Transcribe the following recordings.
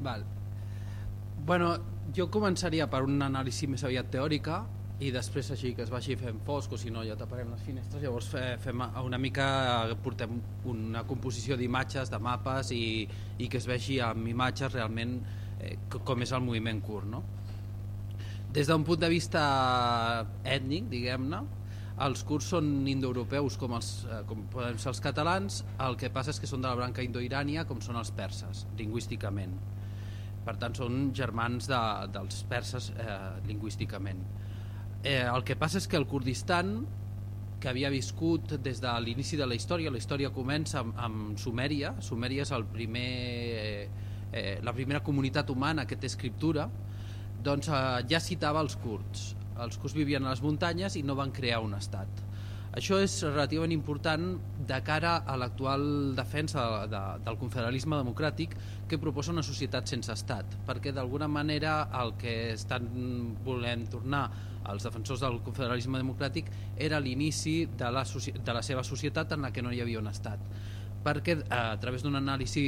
Val. Bueno, jo començaria per una anàlisi més aviat teòrica i després així que es vagi fent fosc o si no ja taparem les finestres llavors fem una mica portem una composició d'imatges, de mapes i, i que es vegi amb imatges realment eh, com és el moviment curt no? des d'un punt de vista ètnic diguem-ne els curts són indoeuropeus com, els, eh, com poden ser els catalans el que passa és que són de la branca indoirània com són els perses, lingüísticament per tant són germans de, dels perses eh, lingüísticament Eh, el que passa és que el Kurdistan, que havia viscut des de l'inici de la història, la història comença amb, amb Sumèria, Sumèria és el primer, eh, eh, la primera comunitat humana que té escriptura, doncs eh, ja citava els kurds. Els kurds vivien a les muntanyes i no van crear un estat. Això és relativament important de cara a l'actual defensa de, de, del confederalisme democràtic que proposa una societat sense estat, perquè d'alguna manera el que estan volent tornar els defensors del confederalisme democràtic era l'inici de, la, de la seva societat en la que no hi havia un estat perquè eh, a través d'un anàlisi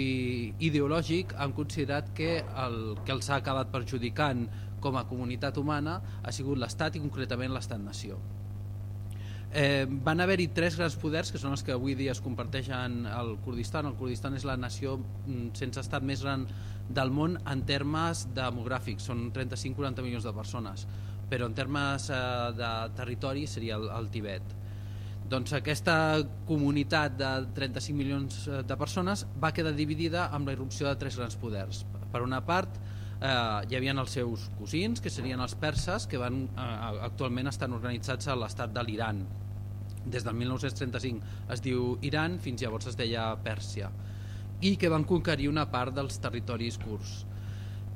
ideològic han considerat que el que els ha acabat perjudicant com a comunitat humana ha sigut l'estat i concretament l'estat-nació. Eh, van haver-hi tres grans poders que són els que avui dia es comparteixen al Kurdistan. El Kurdistan és la nació mm, sense estat més gran del món en termes demogràfics, són 35-40 milions de persones, però en termes eh, de territori seria el, el Tibet. Doncs aquesta comunitat de 35 milions eh, de persones va quedar dividida amb la irrupció de tres grans poders. Per una part, eh, hi havia els seus cosins, que serien els perses, que van eh, actualment estan organitzats a l'estat de l'Iran, des del 1935 es diu Iran, fins llavors es deia Pèrsia, i que van conquerir una part dels territoris curts.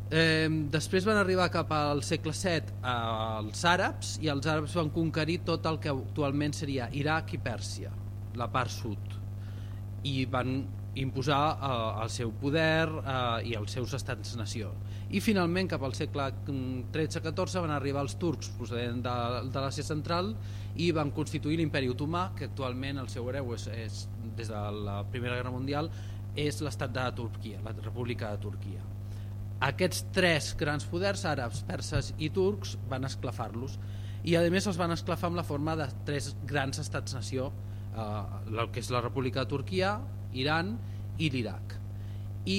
Eh, després van arribar cap al segle VII als àrabs i els àrabs van conquerir tot el que actualment seria Iraq i Pèrsia, la part sud, i van imposar eh, el seu poder eh, i els seus estats-nació. I finalment, cap al segle XIII-XIV, van arribar els turcs procedents de, de l'Àsia Central i van constituir l'imperi otomà, que actualment el seu hereu és, és, des de la Primera Guerra Mundial és l'estat de Turquia, la República de Turquia. Aquests tres grans poders, àrabs, perses i turcs, van esclafar-los i a més els van esclafar amb la forma de tres grans estats-nació, eh, el que és la República de Turquia, Iran i l'Iraq. I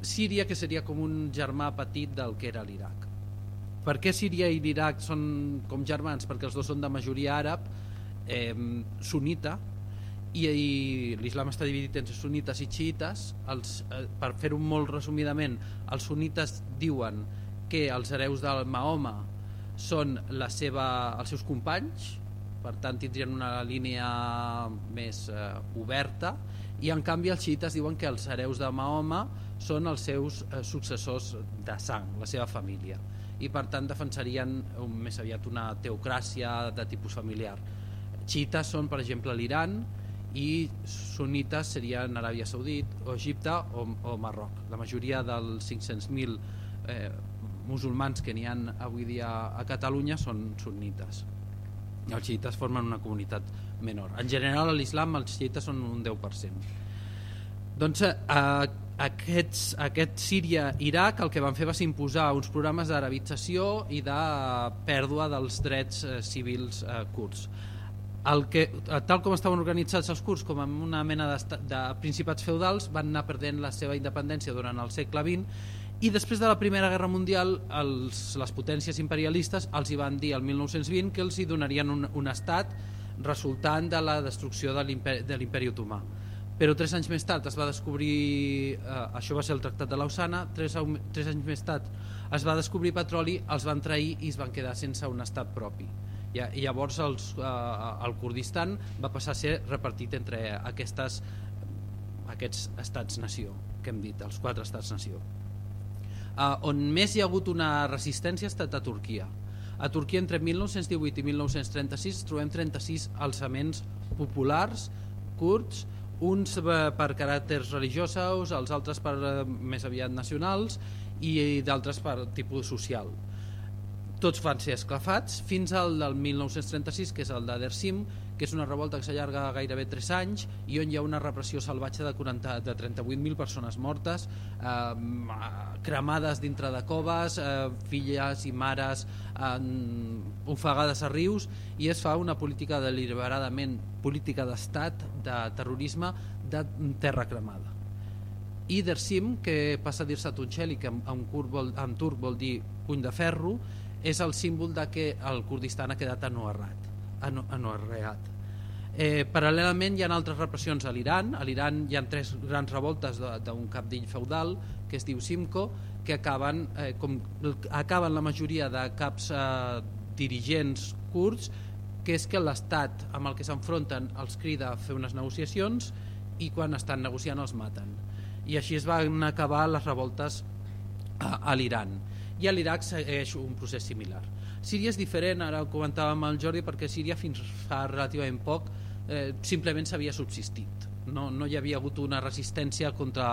Síria, que seria com un germà petit del que era l'Iraq. Per què Síria i l'Iraq són com germans? Perquè els dos són de majoria àrab, eh, sunita, i, i l'islam està dividit entre sunites i xiites. Els, eh, per fer-ho molt resumidament, els sunites diuen que els hereus del Mahoma són la seva, els seus companys, per tant tindrien una línia més eh, oberta, i en canvi els xiites diuen que els hereus de Mahoma són els seus eh, successors de sang, la seva família i per tant defensarien un, més aviat una teocràcia de tipus familiar. Xiites són, per exemple, l'Iran i sunites serien Aràbia Saudit o Egipte o, o Marroc. La majoria dels 500.000 eh, musulmans que n'hi han avui dia a Catalunya són sunnites. Els xiites formen una comunitat menor. En general, a l'islam els xiites són un 10%. Doncs eh, aquests, aquest Síria-Iraq el que van fer va ser imposar uns programes d'arabització i de pèrdua dels drets eh, civils eh, curts. El que, eh, tal com estaven organitzats els curts com en una mena de, de principats feudals van anar perdent la seva independència durant el segle XX i després de la Primera Guerra Mundial els, les potències imperialistes els hi van dir el 1920 que els hi donarien un, un estat resultant de la destrucció de l'imperi otomà però tres anys més tard es va descobrir, eh, això va ser el Tractat de Lausana, tres, tres anys més tard es va descobrir petroli, els van trair i es van quedar sense un estat propi. I, i llavors els, eh, el Kurdistan va passar a ser repartit entre aquestes, aquests estats-nació, que hem dit, els quatre estats-nació. Eh, on més hi ha hagut una resistència ha estat a Turquia. A Turquia entre 1918 i 1936 trobem 36 alçaments populars, curts, uns per caràcters religiosos, els altres per eh, més aviat nacionals i d'altres per tipus social. Tots van ser esclafats fins al del 1936, que és el de Dersim, que és una revolta que s'allarga gairebé 3 anys i on hi ha una repressió salvatge de, 40, de 38.000 persones mortes, eh, cremades dintre de coves, eh, filles i mares eh, ofegades a rius i es fa una política deliberadament política d'estat, de terrorisme, de terra cremada. I Dersim, que passa a dir-se Tunxeli, que en, en, vol, en turc vol dir puny de ferro, és el símbol de que el Kurdistan ha quedat anuarrat, anuarreat. Eh, paral·lelament hi ha altres repressions a l'Iran. A l'Iran hi ha tres grans revoltes d'un capdill feudal que es diu Simco, que acaben, eh, com acaben la majoria de caps eh, dirigents kurds, que és que l'Estat amb el que s'enfronten els crida a fer unes negociacions i quan estan negociant els maten. I així es van acabar les revoltes a, a l'Iran i a l'Iraq segueix un procés similar. Síria és diferent, ara ho comentàvem amb el Jordi, perquè Síria fins fa relativament poc eh, simplement s'havia subsistit. No, no hi havia hagut una resistència contra,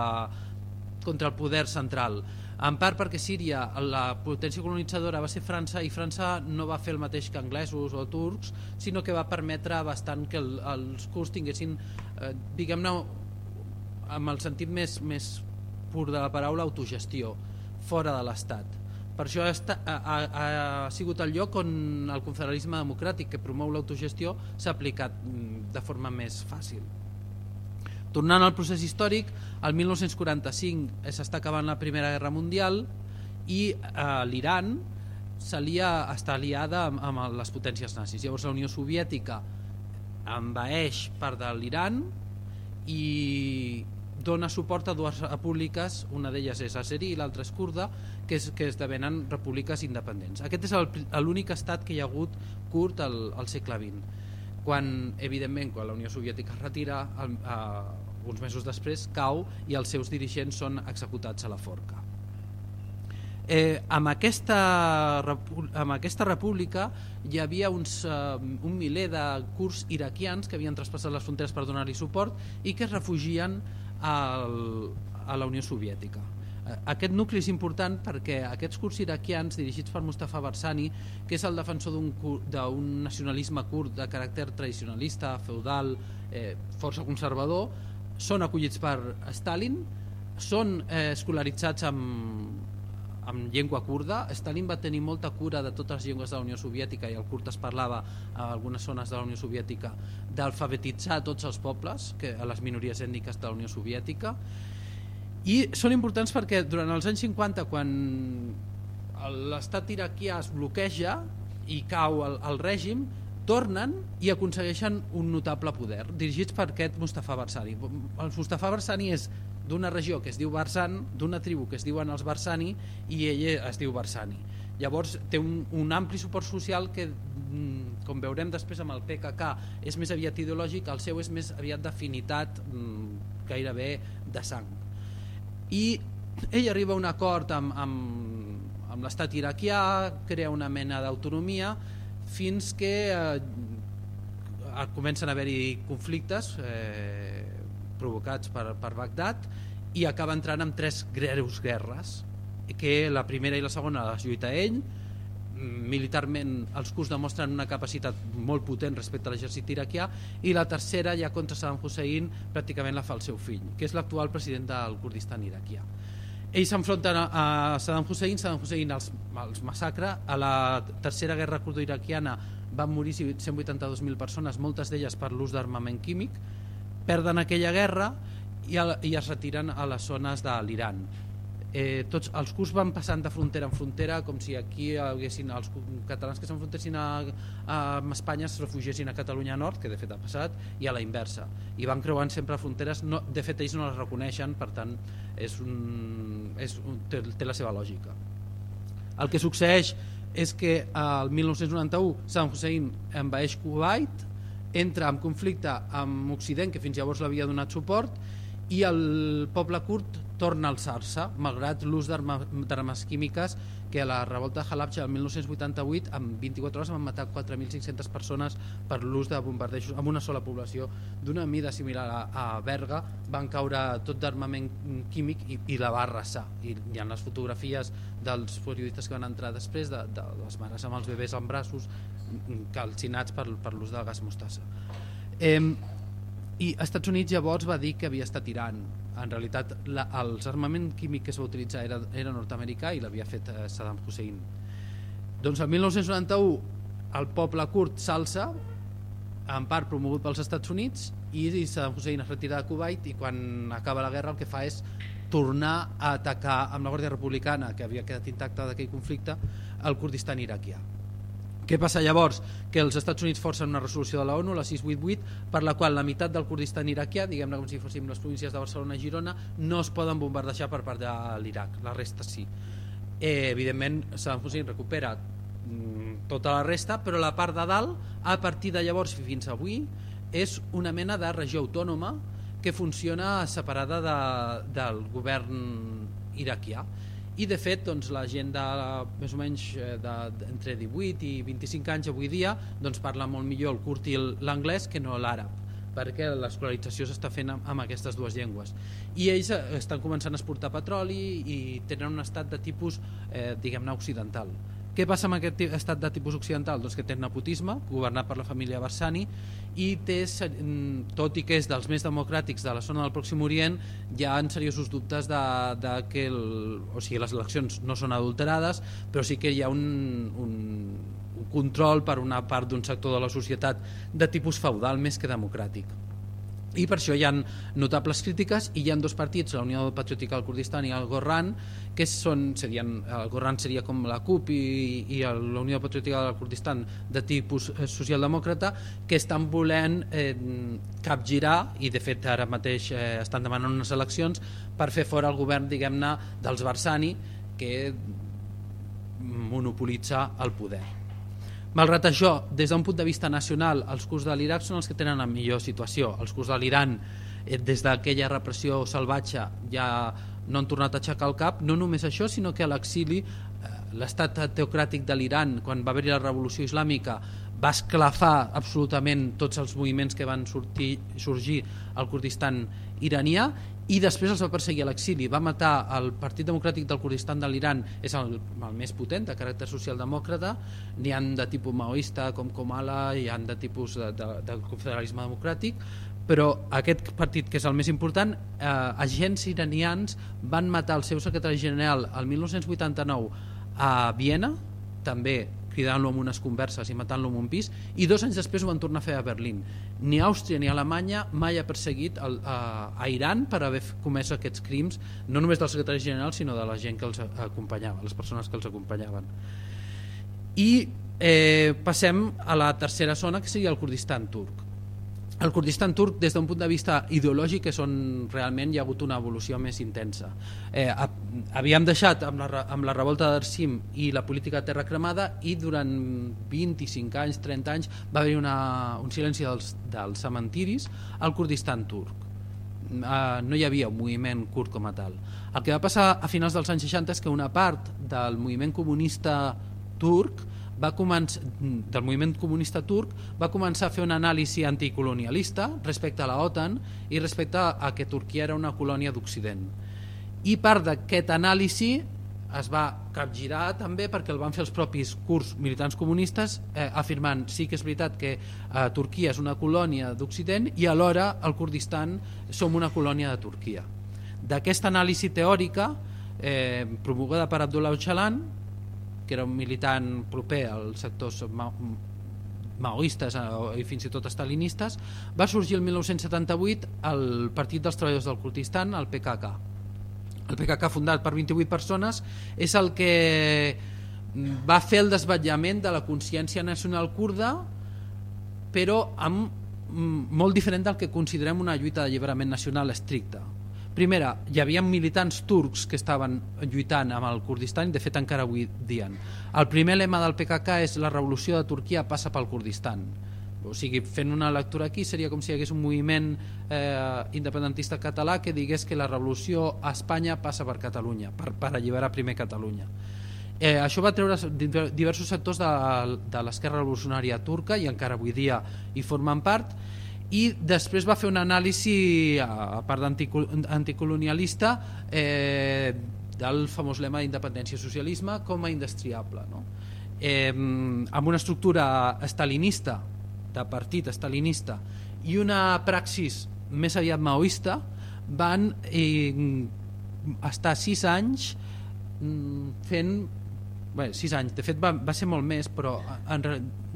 contra el poder central. En part perquè Síria, la potència colonitzadora va ser França i França no va fer el mateix que anglesos o turcs, sinó que va permetre bastant que el, els kurds tinguessin, eh, diguem-ne, amb el sentit més, més pur de la paraula, autogestió, fora de l'Estat per això ha, ha, ha sigut el lloc on el confederalisme democràtic que promou l'autogestió s'ha aplicat mm, de forma més fàcil. Tornant al procés històric, el 1945 s'està acabant la Primera Guerra Mundial i eh, l'Iran està aliada amb, amb les potències nazis. Llavors la Unió Soviètica envaeix part de l'Iran i dona suport a dues repúbliques, una d'elles és Azeri i l'altra és kurda, que, és, que esdevenen repúbliques independents. Aquest és l'únic estat que hi ha hagut curt al, al segle XX. Quan, evidentment, quan la Unió Soviètica es retira, el, eh, uns mesos després cau i els seus dirigents són executats a la forca. Eh, amb, aquesta, amb aquesta república hi havia uns, eh, un miler de curts iraquians que havien traspassat les fronteres per donar-li suport i que es refugien al, a la Unió Soviètica. Aquest nucli és important perquè aquests curts iraquians dirigits per Mustafa Barsani, que és el defensor d'un nacionalisme curt de caràcter tradicionalista, feudal, eh, força conservador, són acollits per Stalin, són eh, escolaritzats amb, amb llengua kurda. Stalin va tenir molta cura de totes les llengües de la Unió Soviètica i el kurd es parlava a algunes zones de la Unió Soviètica d'alfabetitzar tots els pobles, que a les minories ètniques de la Unió Soviètica. I són importants perquè durant els anys 50, quan l'estat iraquià es bloqueja i cau el, el règim, tornen i aconsegueixen un notable poder, dirigits per aquest Mustafa Barsani. El Mustafa Barsani és d'una regió que es diu Barsan, d'una tribu que es diuen els Barsani i ella es diu Barsani. Llavors té un, un ampli suport social que, mm, com veurem després amb el PKK, és més aviat ideològic, el seu és més aviat d'afinitat mm, gairebé de sang. I ell arriba a un acord amb, amb, amb l'estat iraquià, crea una mena d'autonomia, fins que eh, comencen a haver-hi conflictes eh, provocats per, per Bagdad i acaba entrant en tres greus guerres que la primera i la segona les lluita ell militarment els curs demostren una capacitat molt potent respecte a l'exèrcit iraquià i la tercera ja contra Saddam Hussein pràcticament la fa el seu fill que és l'actual president del Kurdistan iraquià. Ells s'enfronten a Saddam Hussein Saddam Hussein els, els massacra. A la tercera guerra kurdo-iraquiana van morir 182.000 persones moltes d'elles per l'ús d'armament químic. Perden aquella guerra i, el, i es retiren a les zones de l'Iran. Eh, tots els curs van passant de frontera en frontera com si aquí haguessin els catalans que s'enfrontessin a, a Espanya es refugiessin a Catalunya Nord, que de fet ha passat, i a la inversa. I van creuant sempre fronteres, no, de fet ells no les reconeixen, per tant és un, és un, té, té la seva lògica. El que succeeix és que el 1991 Saddam Hussein envaeix Kuwait, entra en conflicte amb Occident, que fins llavors l'havia donat suport, i el poble kurd torna a alçar-se, malgrat l'ús d'armes químiques que a la revolta de Halabja el 1988 en 24 hores van matar 4.500 persones per l'ús de bombardejos amb una sola població d'una mida similar a, Berga. Van caure tot d'armament químic i, i la va arrasar. I hi ha les fotografies dels periodistes que van entrar després de, de les mares amb els bebès en braços calcinats per, per l'ús del gas mostassa. Eh, i Estats Units llavors va dir que havia estat Iran en realitat la, els armament químic que es va utilitzar era, era nord-americà i l'havia fet eh, Saddam Hussein. Doncs el 1991 el poble kurd s'alça en part promogut pels Estats Units i Saddam Hussein es retira de Kuwait i quan acaba la guerra el que fa és tornar a atacar amb la Guàrdia Republicana que havia quedat intacta d'aquell conflicte el Kurdistan iraquià què passa llavors? Que els Estats Units forcen una resolució de la ONU, la 688, per la qual la meitat del Kurdistan iraquià, diguem-ne com si fóssim les províncies de Barcelona i Girona, no es poden bombardejar per part de l'Iraq, la resta sí. Eh, evidentment, Saddam Hussein recupera mm, tota la resta, però la part de dalt, a partir de llavors fins avui, és una mena de regió autònoma que funciona separada de, del govern iraquià i de fet doncs, la gent de més o menys eh, de, entre 18 i 25 anys avui dia doncs, parla molt millor el curt i l'anglès que no l'àrab perquè l'escolarització s'està fent amb, amb aquestes dues llengües. I ells eh, estan començant a exportar petroli i tenen un estat de tipus eh, diguem-ne occidental què passa amb aquest estat de tipus occidental? Doncs que té nepotisme, governat per la família Barsani, i té, mm, tot i que és dels més democràtics de la zona del Pròxim Orient, hi ha seriosos dubtes de, de que el, o sigui, les eleccions no són adulterades, però sí que hi ha un, un, un control per una part d'un sector de la societat de tipus feudal més que democràtic i per això hi han notables crítiques i hi han dos partits, la Unió Patriòtica del Kurdistan i el Gorran, que són, serien, el Gorran seria com la CUP i, i la Unió Patriòtica del Kurdistan de tipus eh, socialdemòcrata, que estan volent eh, capgirar, i de fet ara mateix eh, estan demanant unes eleccions, per fer fora el govern, diguem-ne, dels Barsani, que monopolitza el poder. Malgrat això, des d'un punt de vista nacional, els kurds de l'Iraq són els que tenen la millor situació. Els kurds de l'Iran, eh, des d'aquella repressió salvatge, ja no han tornat a aixecar el cap. No només això, sinó que a l'exili eh, l'estat teocràtic de l'Iran, quan va haver-hi la revolució islàmica, va esclafar absolutament tots els moviments que van sortir, sorgir al Kurdistan iranià i després els va perseguir a l'exili. Va matar el Partit Democràtic del Kurdistan de l'Iran, és el, el més potent, de caràcter socialdemòcrata, n'hi han de tipus maoista com Komala, hi han de tipus de, de, de confederalisme democràtic, però aquest partit, que és el més important, eh, agents iranians van matar el seu secretari general el 1989 a Viena, també cridant-lo amb unes converses i matant-lo en un pis i dos anys després ho van tornar a fer a Berlín. Ni Àustria ni Alemanya mai ha perseguit el, a, a Iran per haver comès aquests crims no només del secretari general sinó de la gent que els acompanyava les persones que els acompanyaven. I eh, passem a la tercera zona que seria el Kurdistan turc el Kurdistan turc des d'un punt de vista ideològic és on realment hi ha hagut una evolució més intensa. Eh, havíem deixat amb la, amb la revolta d'Arsim i la política terra cremada i durant 25 anys, 30 anys va haver una, un silenci dels, dels cementiris al Kurdistan turc. Eh, no hi havia un moviment kurd com a tal. El que va passar a finals dels anys 60 és que una part del moviment comunista turc va començar, del moviment comunista turc va començar a fer una anàlisi anticolonialista respecte a la OTAN i respecte a que Turquia era una colònia d'Occident. I part d'aquest anàlisi es va capgirar també perquè el van fer els propis curs militants comunistes eh, afirmant sí que és veritat que eh, Turquia és una colònia d'Occident i alhora el Kurdistan som una colònia de Turquia. D'aquesta anàlisi teòrica eh, promulgada per Abdullah Öcalan que era un militant proper als sectors ma maoistes eh, i fins i tot estalinistes, va sorgir el 1978 el Partit dels Treballadors del Kurdistan, el PKK. El PKK, fundat per 28 persones, és el que va fer el desvetllament de la consciència nacional kurda, però amb, molt diferent del que considerem una lluita d'alliberament nacional estricta Primera, hi havia militants turcs que estaven lluitant amb el Kurdistan i de fet encara avui dien. El primer lema del PKK és la revolució de Turquia passa pel Kurdistan. o sigui, fent una lectura aquí seria com si hi hagués un moviment eh, independentista català que digués que la revolució a Espanya passa per Catalunya, per, per alliberar primer Catalunya. Eh, això va treure diversos sectors de, de l'esquerra revolucionària turca i encara avui dia hi formen part i després va fer un anàlisi a part anticolonialista eh, del famós lema d'independència socialisme com a indestriable no? eh, amb una estructura estalinista de partit estalinista i una praxis més aviat maoista van eh, estar sis anys mm, fent bé, sis anys, de fet va, va ser molt més però en,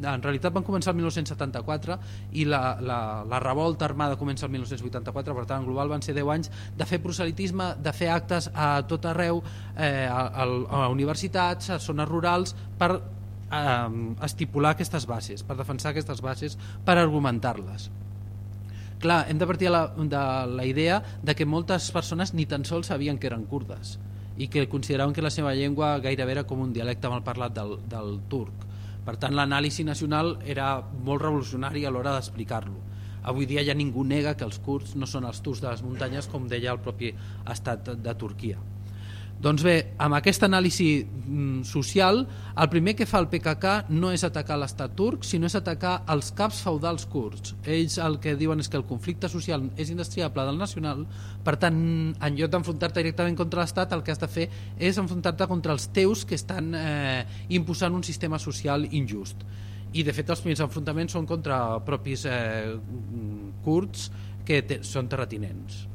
en realitat van començar el 1974 i la, la, la revolta armada comença el 1984 per tant en global van ser 10 anys de fer proselitisme, de fer actes a tot arreu eh, a, a, a universitats, a zones rurals per eh, estipular aquestes bases, per defensar aquestes bases, per argumentar-les. Clar, hem de partir de la, de la idea de que moltes persones ni tan sols sabien que eren kurdes i que consideraven que la seva llengua gairebé era com un dialecte mal parlat del, del turc. Per tant, l'anàlisi nacional era molt revolucionari a l'hora d'explicar-lo. Avui dia ja ningú nega que els kurds no són els turcs de les muntanyes, com deia el propi estat de Turquia. Doncs bé, amb aquesta anàlisi mm, social, el primer que fa el PKK no és atacar l'estat turc, sinó és atacar els caps feudals kurds. Ells el que diuen és que el conflicte social és indestriable del nacional, per tant, en lloc d'enfrontar-te directament contra l'estat, el que has de fer és enfrontar-te contra els teus que estan eh, imposant un sistema social injust. I de fet els primers enfrontaments són contra propis eh, kurds que són terratinents.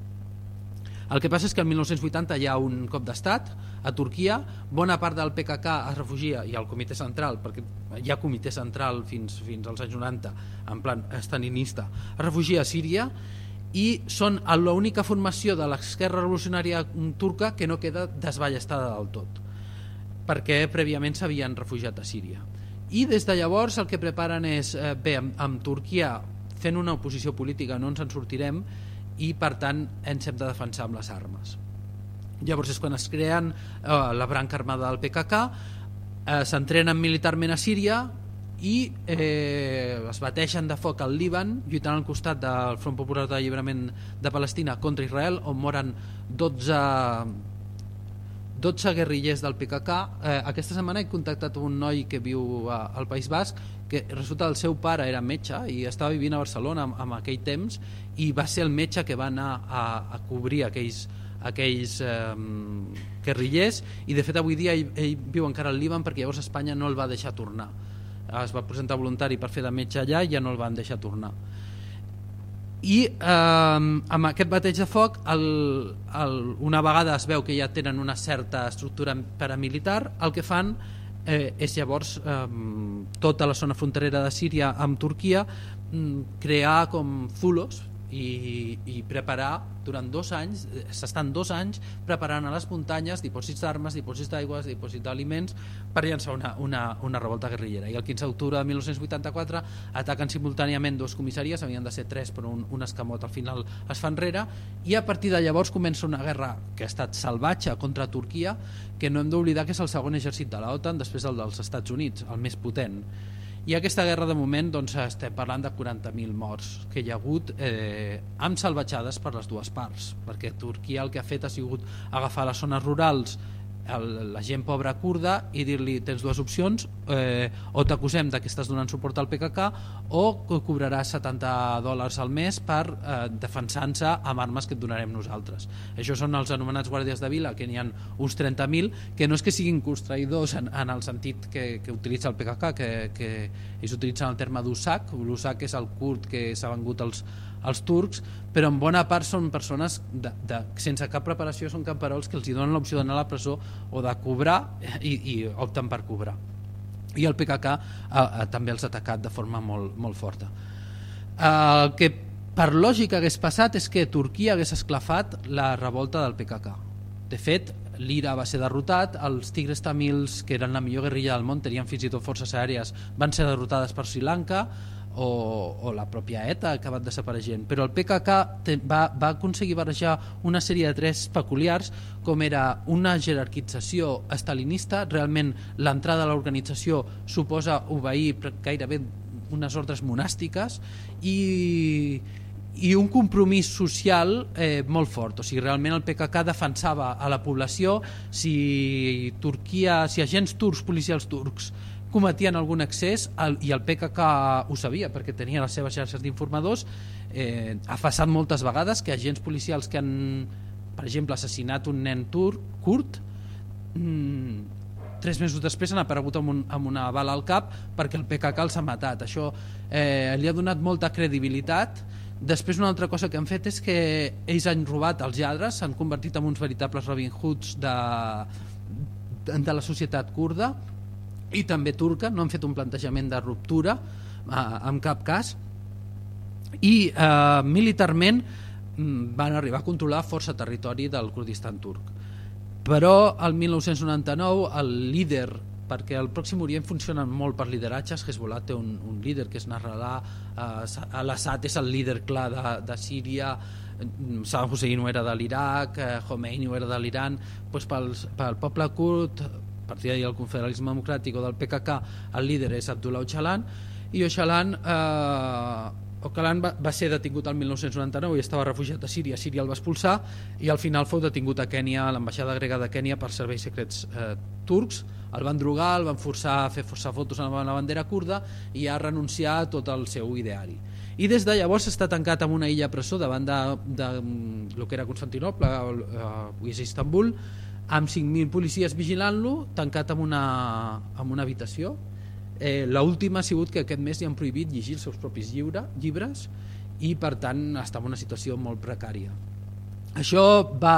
El que passa és que el 1980 hi ha un cop d'estat a Turquia, bona part del PKK es refugia, i el comitè central, perquè hi ha comitè central fins, fins als anys 90, en plan estaninista, es refugia a Síria i són l'única formació de l'esquerra revolucionària turca que no queda desballestada del tot, perquè prèviament s'havien refugiat a Síria. I des de llavors el que preparen és, eh, bé, amb, amb Turquia fent una oposició política no ens en sortirem, i per tant ens hem de defensar amb les armes llavors és quan es creen eh, la branca armada del PKK eh, s'entrenen militarment a Síria i eh, es bateixen de foc al Líban lluitant al costat del Front Popular d'Alliberament de Palestina contra Israel on moren 12 12 guerrillers del PKK. Eh, aquesta setmana he contactat un noi que viu a, al País Basc que resulta el seu pare era metge i estava vivint a Barcelona en, en aquell temps i va ser el metge que va anar a, a cobrir aquells, aquells eh, guerrillers. I de fet avui dia ell, ell viu encara al Líban perquè llavors Espanya no el va deixar tornar. Es va presentar voluntari per fer de metge allà i ja no el van deixar tornar. I eh, amb aquest bateig de foc el, el, una vegada es veu que ja tenen una certa estructura paramilitar el que fan eh, és llavors eh, tota la zona fronterera de Síria amb Turquia mm, crear com fulos i, i preparar durant dos anys, eh, s'estan dos anys preparant a les muntanyes dipòsits d'armes, dipòsits d'aigües, dipòsits d'aliments per llançar una, una, una revolta guerrillera. I el 15 d'octubre de 1984 ataquen simultàniament dos comissaries, havien de ser tres però un, un escamot al final es fa enrere i a partir de llavors comença una guerra que ha estat salvatge contra Turquia que no hem d'oblidar que és el segon exèrcit de l'OTAN després del dels Estats Units, el més potent i aquesta guerra de moment doncs, estem parlant de 40.000 morts que hi ha hagut eh, amb salvatjades per les dues parts perquè Turquia el que ha fet ha sigut agafar les zones rurals el, la gent pobra kurda i dir-li tens dues opcions eh, o t'acusem que estàs donant suport al PKK o cobraràs 70 dòlars al mes per eh, defensar-se amb armes que et donarem nosaltres. Això són els anomenats guàrdies de vila que n'hi ha uns 30.000 que no és que siguin construïdors en, en el sentit que, que utilitza el PKK que, que ells utilitzen el terme d'USAC l'USAC és el kurd que s'ha vengut als, als turcs, però en bona part són persones de, de, sense cap preparació, són camperols que els donen l'opció d'anar a la presó o de cobrar i, i opten per cobrar. I el PKK eh, eh, també els ha atacat de forma molt, molt forta. Eh, el que per lògica hagués passat és que Turquia hagués esclafat la revolta del PKK. De fet, l'Ira va ser derrotat, els tigres tamils, que eren la millor guerrilla del món, tenien fins i tot forces aèries, van ser derrotades per Sri Lanka, o, o la pròpia ETA ha acabat desapareixent però el PKK te, va, va aconseguir barrejar una sèrie de tres peculiars com era una jerarquització estalinista realment l'entrada a l'organització suposa obeir gairebé unes ordres monàstiques i, i un compromís social eh, molt fort. O sigui, realment el PKK defensava a la població si Turquia, si agents turcs, policials turcs, cometien algun excés el, i el PKK ho sabia perquè tenia les seves xarxes d'informadors eh, ha passat moltes vegades que agents policials que han per exemple assassinat un nen turc curt mmm, tres mesos després han aparegut amb, un, amb una bala al cap perquè el PKK els ha matat. Això eh, li ha donat molta credibilitat. Després una altra cosa que han fet és que ells han robat els lladres s'han convertit en uns veritables Robin Hoods de, de la societat kurda i també turca, no han fet un plantejament de ruptura eh, en cap cas. I eh, militarment mm, van arribar a controlar força territori del Kurdistan turc. Però el 1999 el líder perquè el Pròxim Orient funciona molt per lideratges, Hezbollah té un, un líder que és Nasrallah, eh, Al-Assad és el líder clar de, de Síria, Saddam Hussein ho era de l'Iraq, eh, Khomeini ho era de l'Iran, doncs pel, pel poble kurd, partidari del confederalisme democràtic o del PKK, el líder és Abdullah Öcalan, i Öcalan eh, Ocalan va, va ser detingut el 1999 i estava refugiat a Síria, Síria el va expulsar i al final fou detingut a Kènia, a l'ambaixada grega de Kènia per serveis secrets eh, turcs. El van drogar, el van forçar a fer forçar fotos amb la bandera kurda i a renunciar a tot el seu ideari. I des de llavors està tancat en una illa presó davant de, de, de lo que era Constantinople eh, avui és Istanbul amb 5.000 policies vigilant-lo tancat en una, en una habitació Eh, L'última ha sigut que aquest mes li han prohibit llegir els seus propis lliure, llibres i per tant està en una situació molt precària. Això va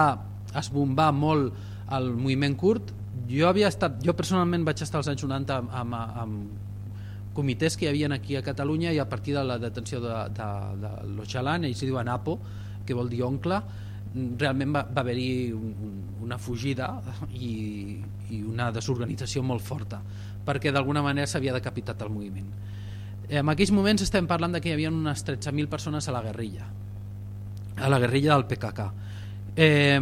esbombar molt el moviment curt. Jo, havia estat, jo personalment vaig estar als anys 90 amb, amb, amb comitès que hi havia aquí a Catalunya i a partir de la detenció de, de, de l'Oxalan, ells diuen Apo, que vol dir oncle, realment va, va haver-hi un, una fugida i, i una desorganització molt forta perquè d'alguna manera s'havia decapitat el moviment. En aquells moments estem parlant de que hi havia unes 13.000 persones a la guerrilla, a la guerrilla del PKK. Eh,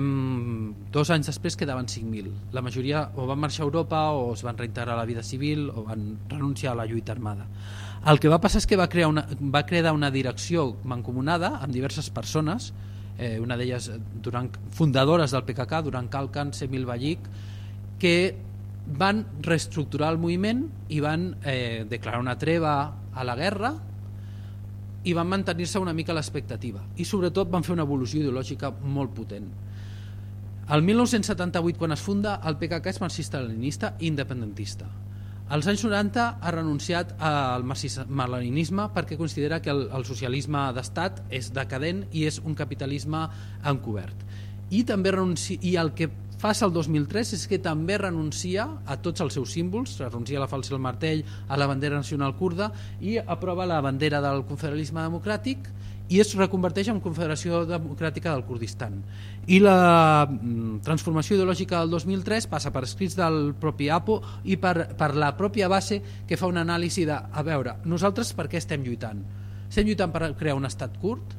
dos anys després quedaven 5.000. La majoria o van marxar a Europa o es van reintegrar a la vida civil o van renunciar a la lluita armada. El que va passar és que va crear una, va crear una direcció mancomunada amb diverses persones, eh, una d'elles durant fundadores del PKK, durant Kalkan, Semil Bayic, que van reestructurar el moviment i van eh, declarar una treva a la guerra i van mantenir-se una mica l'expectativa i sobretot van fer una evolució ideològica molt potent. El 1978, quan es funda, el PKK és marxista-leninista i independentista. Als anys 90 ha renunciat al marxisme-leninisme perquè considera que el, el socialisme d'estat és decadent i és un capitalisme encobert. I també renunci... i el que fa el 2003 és que també renuncia a tots els seus símbols, renuncia a la falsa del martell, a la bandera nacional kurda i aprova la bandera del confederalisme democràtic i es reconverteix en Confederació Democràtica del Kurdistan. I la mm, transformació ideològica del 2003 passa per escrits del propi APO i per, per la pròpia base que fa una anàlisi de, a veure, nosaltres per què estem lluitant? Estem lluitant per crear un estat curt?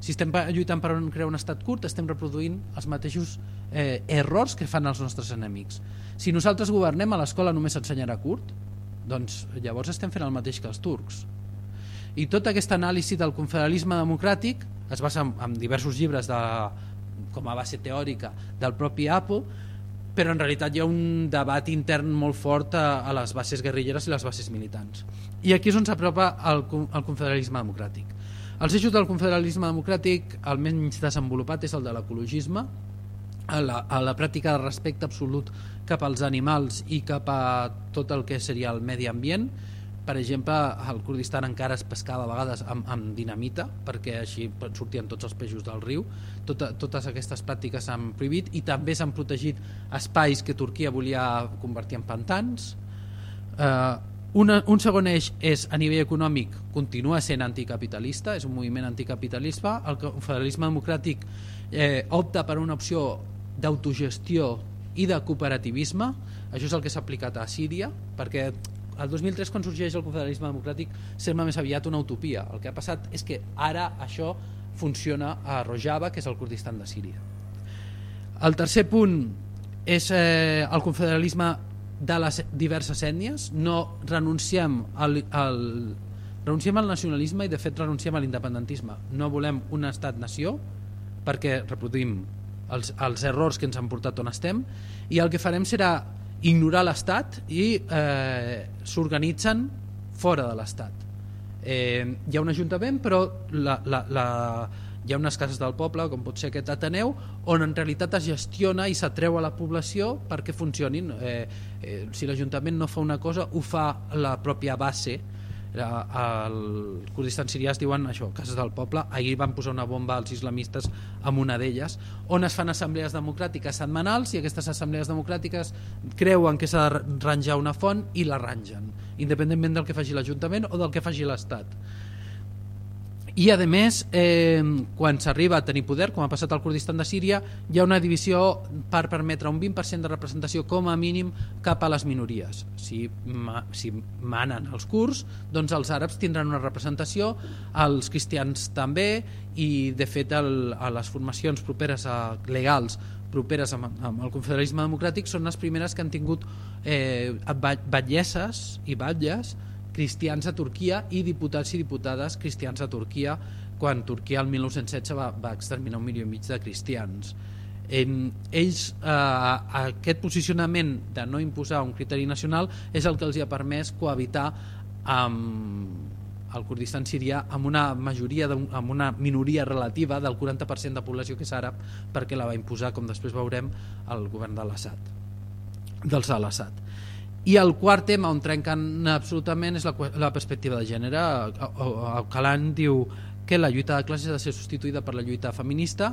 Si estem lluitant per crear un estat curt, estem reproduint els mateixos eh, errors que fan els nostres enemics. Si nosaltres governem, a l'escola només s'ensenyarà curt, doncs llavors estem fent el mateix que els turcs. I tota aquesta anàlisi del confederalisme democràtic es basa en, en diversos llibres de, com a base teòrica del propi APO, però en realitat hi ha un debat intern molt fort a, a les bases guerrilleres i les bases militants. I aquí és on s'apropa el, el confederalisme democràtic. Els eixos del confederalisme democràtic, el menys desenvolupat és el de l'ecologisme, a la, a la pràctica de respecte absolut cap als animals i cap a tot el que seria el medi ambient. Per exemple, al Kurdistan encara es pescava a vegades amb, amb dinamita perquè així sortien tots els peixos del riu. Tota, totes aquestes pràctiques s'han prohibit i també s'han protegit espais que Turquia volia convertir en pantans. Eh, una, un segon eix és, a nivell econòmic, continua sent anticapitalista, és un moviment anticapitalista. El federalisme democràtic eh, opta per una opció d'autogestió i de cooperativisme. Això és el que s'ha aplicat a Síria, perquè el 2003, quan sorgeix el confederalisme democràtic, sembla més aviat una utopia. El que ha passat és que ara això funciona a Rojava, que és el Kurdistan de Síria. El tercer punt és eh, el confederalisme de les diverses ètnies, no renunciem al, al renunciem al nacionalisme i de fet renunciem a l'independentisme. No volem un estat-nació perquè reproduïm els, els errors que ens han portat on estem i el que farem serà ignorar l'Estat i eh, s'organitzen fora de l'Estat. Eh, hi ha un ajuntament però la, la, la, hi ha unes cases del poble, com pot ser aquest Ateneu, on en realitat es gestiona i s'atreu a la població perquè funcionin. Eh, eh, si l'Ajuntament no fa una cosa, ho fa la pròpia base, al Kurdistan sirià es diuen això, cases del poble. Ahir van posar una bomba als islamistes amb una d'elles, on es fan assemblees democràtiques setmanals i aquestes assemblees democràtiques creuen que s'ha de ranjar una font i la rangen independentment del que faci l'Ajuntament o del que faci l'Estat i a més eh, quan s'arriba a tenir poder com ha passat al Kurdistan de Síria hi ha una divisió per permetre un 20% de representació com a mínim cap a les minories. Si, ma, si manen els kurds doncs els àrabs tindran una representació els cristians també i de fet el, a les formacions properes a legals properes amb, amb el confederalisme democràtic són les primeres que han tingut eh, batlleses i batlles cristians a Turquia i diputats i diputades cristians a Turquia quan Turquia el 1916 va, va exterminar un milió i mig de cristians. En, ells, eh, aquest posicionament de no imposar un criteri nacional és el que els ha permès cohabitar amb el Kurdistan sirià amb una majoria amb una minoria relativa del 40% de població que és àrab perquè la va imposar, com després veurem, el govern de l'Assad dels al-Assad i el quart tema on trenquen absolutament és la, la perspectiva de gènere. Calan diu que la lluita de classes ha de ser substituïda per la lluita feminista,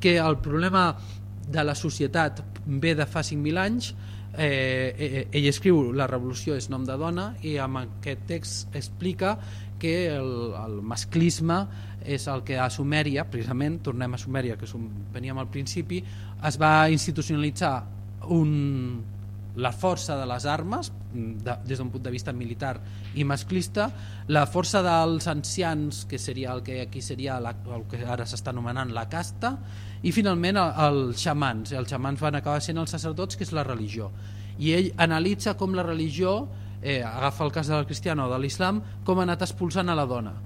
que el problema de la societat ve de fa 5.000 anys, eh, eh, ell escriu la revolució és nom de dona i amb aquest text explica que el, el masclisme és el que a Sumèria, precisament, tornem a Sumèria, que veníem al principi, es va institucionalitzar un, la força de les armes de, des d'un punt de vista militar i masclista, la força dels ancians que seria el que aquí seria la, el que ara s'està anomenant la casta i finalment els xamans. Els xamans van acabar sent els sacerdots que és la religió. I ell analitza com la religió eh, agafa el cas del cristiano o de l'islam com ha anat expulsant a la dona.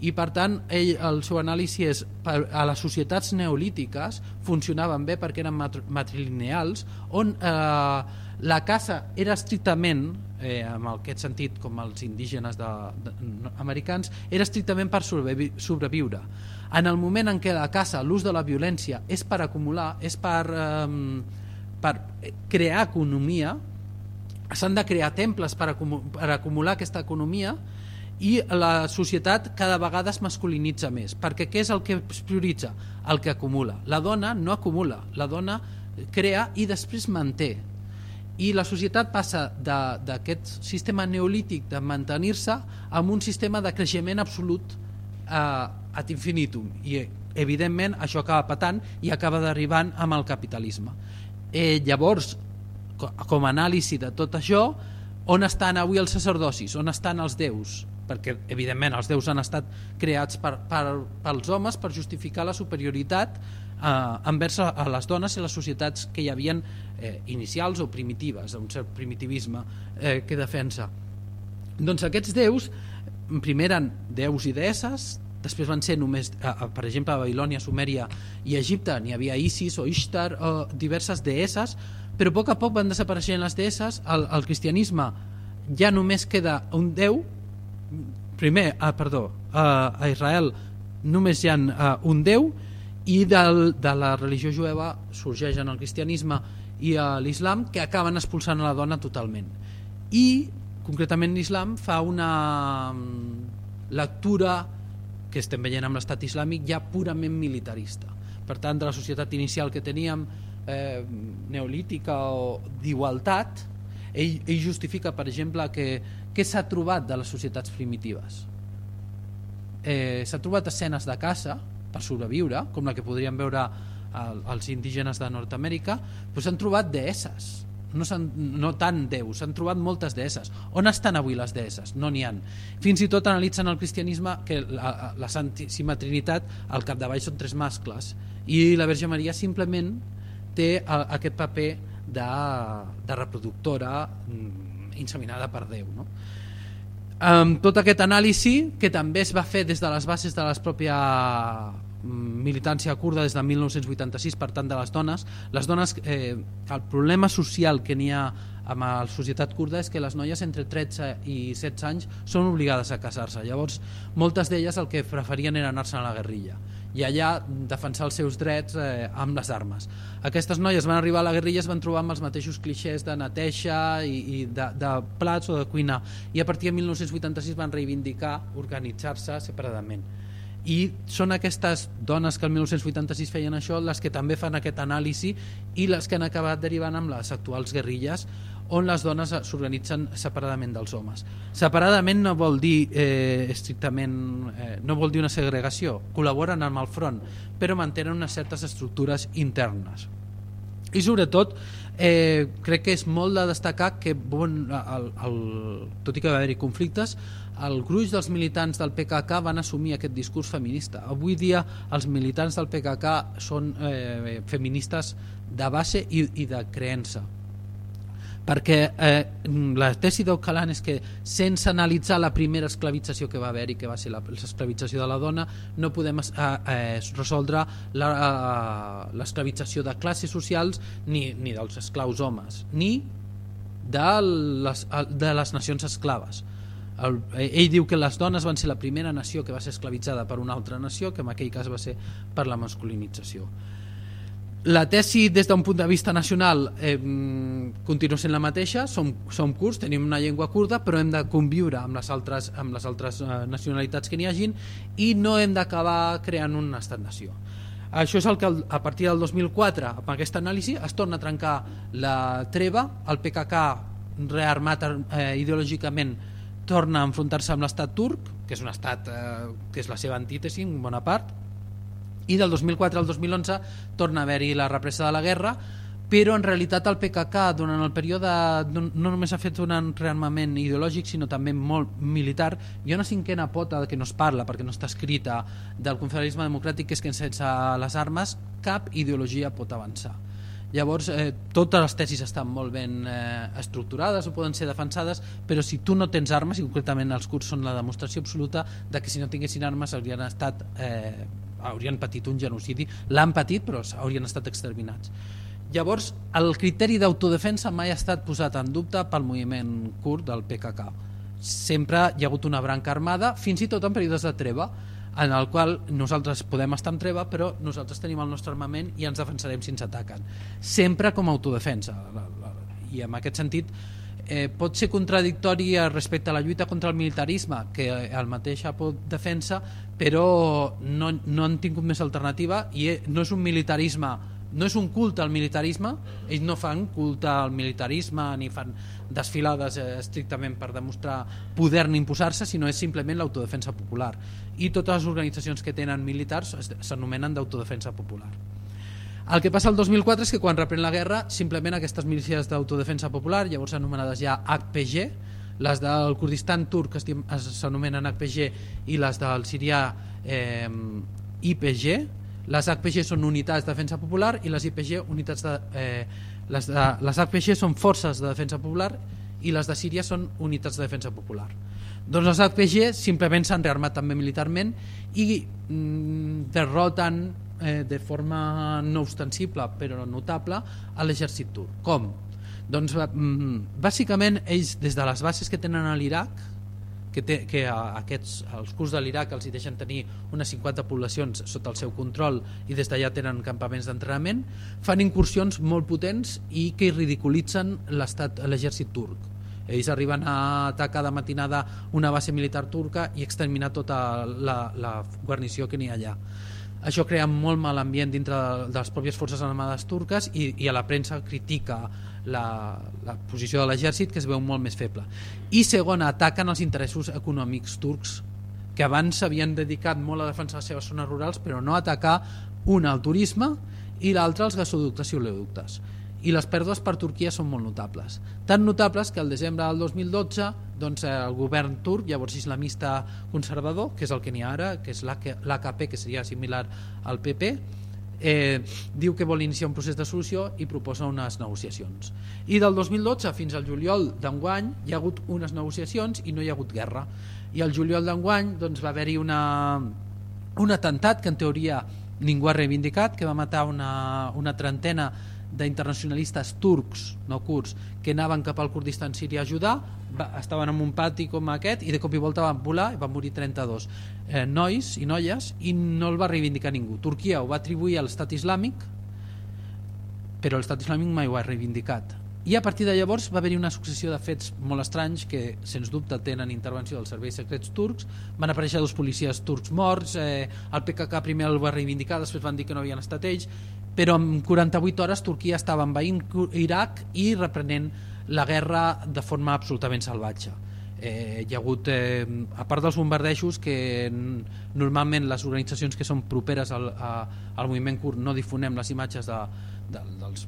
I per tant ell, el seu anàlisi és a les societats neolítiques funcionaven bé perquè eren matrilineals on eh, la caça era estrictament, eh, en aquest sentit com els indígenes de, de, americans, era estrictament per sobreviure. En el moment en què la caça, l'ús de la violència, és per acumular, és per, eh, per crear economia, s'han de crear temples per, acum per acumular aquesta economia i la societat cada vegada es masculinitza més, perquè què és el que es prioritza? El que acumula. La dona no acumula, la dona crea i després manté i la societat passa d'aquest sistema neolític de mantenir-se amb un sistema de creixement absolut eh, ad infinitum. I evidentment això acaba patant i acaba derivant amb el capitalisme. Eh, llavors com a anàlisi de tot això on estan avui els sacerdocis, on estan els déus? Perquè evidentment els déus han estat creats per, per, pels homes per justificar la superioritat eh, envers a, les dones i les societats que hi havien eh, inicials o primitives, un cert primitivisme eh, que defensa. Doncs aquests déus primer eren déus i deesses, després van ser només, eh, eh, per exemple, a Babilònia, Sumèria i Egipte n'hi havia Isis o Ishtar o diverses deesses, però a poc a poc van desaparèixer les deesses, el, el cristianisme ja només queda un déu, primer, ah, perdó, a, a Israel només hi ha un déu i del, de la religió jueva sorgeixen el cristianisme i l'islam que acaben expulsant a la dona totalment. I concretament l'islam fa una mm, lectura que estem veient amb l'estat islàmic ja purament militarista. Per tant de la societat inicial que teníem eh, neolítica o d'igualtat ell, ell justifica per exemple que, que s'ha trobat de les societats primitives. Eh, s'ha trobat escenes de caça per sobreviure, com la que podríem veure als indígenes de Nord-Amèrica, però s'han trobat deesses, no, no tant déus, s'han trobat moltes deesses. On estan avui les deesses? No n'hi han. Fins i tot analitzen el cristianisme que la, la Santíssima Trinitat al capdavall són tres mascles i la Verge Maria simplement té aquest paper de, de reproductora mm, inseminada per Déu. No? Amb tot aquest anàlisi que també es va fer des de les bases de la pròpia mm, militància kurda des de 1986 per tant de les dones. Les dones, eh, el problema social que n'hi ha amb la societat kurda és que les noies entre 13 i 16 anys són obligades a casar-se. Llavors moltes d'elles el que preferien era anar-se a la guerrilla i allà defensar els seus drets eh, amb les armes. Aquestes noies van arribar a la guerrilla i es van trobar amb els mateixos clixés de neteja i, i de, de plats o de cuinar i a partir de 1986 van reivindicar organitzar-se separadament i són aquestes dones que el 1986 feien això les que també fan aquest anàlisi i les que han acabat derivant amb les actuals guerrilles on les dones s'organitzen separadament dels homes. Separadament no vol dir eh, estrictament eh, no vol dir una segregació, col·laboren amb el front, però mantenen unes certes estructures internes. I sobretot eh, crec que és molt de destacar que bon, el, el, tot i que va haver-hi conflictes el gruix dels militants del PKK van assumir aquest discurs feminista. Avui dia els militants del PKK són eh, feministes de base i, i de creença perquè eh, la tesi d'Ocalan és que sense analitzar la primera esclavització que va haver-hi, que va ser l'esclavització de la dona, no podem eh, eh, resoldre l'esclavització de classes socials ni, ni dels esclaus homes, ni de les, de les nacions esclaves. El, ell diu que les dones van ser la primera nació que va ser esclavitzada per una altra nació, que en aquell cas va ser per la masculinització. La tesi des d'un punt de vista nacional eh, continua sent la mateixa, som, som curts, tenim una llengua curta, però hem de conviure amb les altres, amb les altres eh, nacionalitats que n'hi hagin i no hem d'acabar creant un estat-nació. Això és el que a partir del 2004, amb aquesta anàlisi, es torna a trencar la treva, el PKK rearmat eh, ideològicament torna a enfrontar-se amb l'estat turc, que és un estat eh, que és la seva antítesi en bona part, i del 2004 al 2011 torna a haver-hi la represa de la guerra però en realitat el PKK durant el període no, no només ha fet un rearmament ideològic sinó també molt militar hi ha una cinquena pota que no es parla perquè no està escrita del confederalisme democràtic que és que sense les armes cap ideologia pot avançar. Llavors, eh, totes les tesis estan molt ben eh, estructurades o poden ser defensades, però si tu no tens armes, i concretament els curts són la demostració absoluta de que si no tinguessin armes haurien estat eh, haurien patit un genocidi, l'han patit però haurien estat exterminats. Llavors, el criteri d'autodefensa mai ha estat posat en dubte pel moviment curt del PKK. Sempre hi ha hagut una branca armada, fins i tot en períodes de treva, en el qual nosaltres podem estar en treva, però nosaltres tenim el nostre armament i ens defensarem si ens ataquen. Sempre com a autodefensa. I en aquest sentit, eh, pot ser contradictori respecte a la lluita contra el militarisme, que el mateix pot defensa, però no, no han tingut més alternativa i eh, no és un militarisme no és un culte al militarisme, ells no fan culte al militarisme ni fan desfilades eh, estrictament per demostrar poder ni imposar-se, sinó és simplement l'autodefensa popular. I totes les organitzacions que tenen militars s'anomenen d'autodefensa popular. El que passa el 2004 és que quan reprèn la guerra, simplement aquestes milícies d'autodefensa popular, llavors anomenades ja HPG, les del Kurdistan turc s'anomenen HPG i les del sirià eh, IPG, les HPG són unitats de defensa popular i les IPG unitats de... Eh, les, de, les HPG són forces de defensa popular i les de Síria són unitats de defensa popular. Doncs els HPG simplement s'han rearmat també militarment i mm, derroten eh, de forma no ostensible però notable a l'exèrcit turc. Com? Doncs mm, bàsicament ells des de les bases que tenen a l'Iraq que, té, que a aquests, els curs de l'Iraq els hi deixen tenir unes 50 poblacions sota el seu control i des d'allà tenen campaments d'entrenament, fan incursions molt potents i que ridiculitzen l'exèrcit turc. Ells arriben a atacar de matinada una base militar turca i exterminar tota la, la guarnició que n'hi ha allà. Això crea molt mal ambient dintre de les pròpies forces armades turques i, i a la premsa critica la, la posició de l'exèrcit que es veu molt més feble. I segona, ataquen els interessos econòmics turcs que abans s'havien dedicat molt a defensar les seves zones rurals però no atacar una al turisme i l'altra als gasoductes i oleoductes i les pèrdues per Turquia són molt notables. Tan notables que al desembre del 2012 doncs, eh, el govern turc, llavors islamista conservador, que és el que n'hi ha ara, que és l'AKP, que seria similar al PP, eh, diu que vol iniciar un procés de solució i proposa unes negociacions. I del 2012 fins al juliol d'enguany hi ha hagut unes negociacions i no hi ha hagut guerra. I al juliol d'enguany doncs, va haver-hi una, un atemptat que en teoria ningú ha reivindicat, que va matar una, una trentena d'internacionalistes turcs, no kurds, que anaven cap al Kurdistan Síria a ajudar, va, estaven en un pati com aquest i de cop i volta van volar i van morir 32 eh, nois i noies i no el va reivindicar ningú. Turquia ho va atribuir a l'estat islàmic però l'estat islàmic mai ho ha reivindicat. I a partir de llavors va haver-hi una successió de fets molt estranys que, sens dubte, tenen intervenció dels serveis secrets turcs. Van aparèixer dos policies turcs morts, eh, el PKK primer el va reivindicar, després van dir que no havien estat ells, però en 48 hores Turquia estava envaint Iraq i reprenent la guerra de forma absolutament salvatge. Eh, hi ha hagut, eh, a part dels bombardejos, que normalment les organitzacions que són properes al, a, al moviment kurd no difonem les imatges de, de, dels,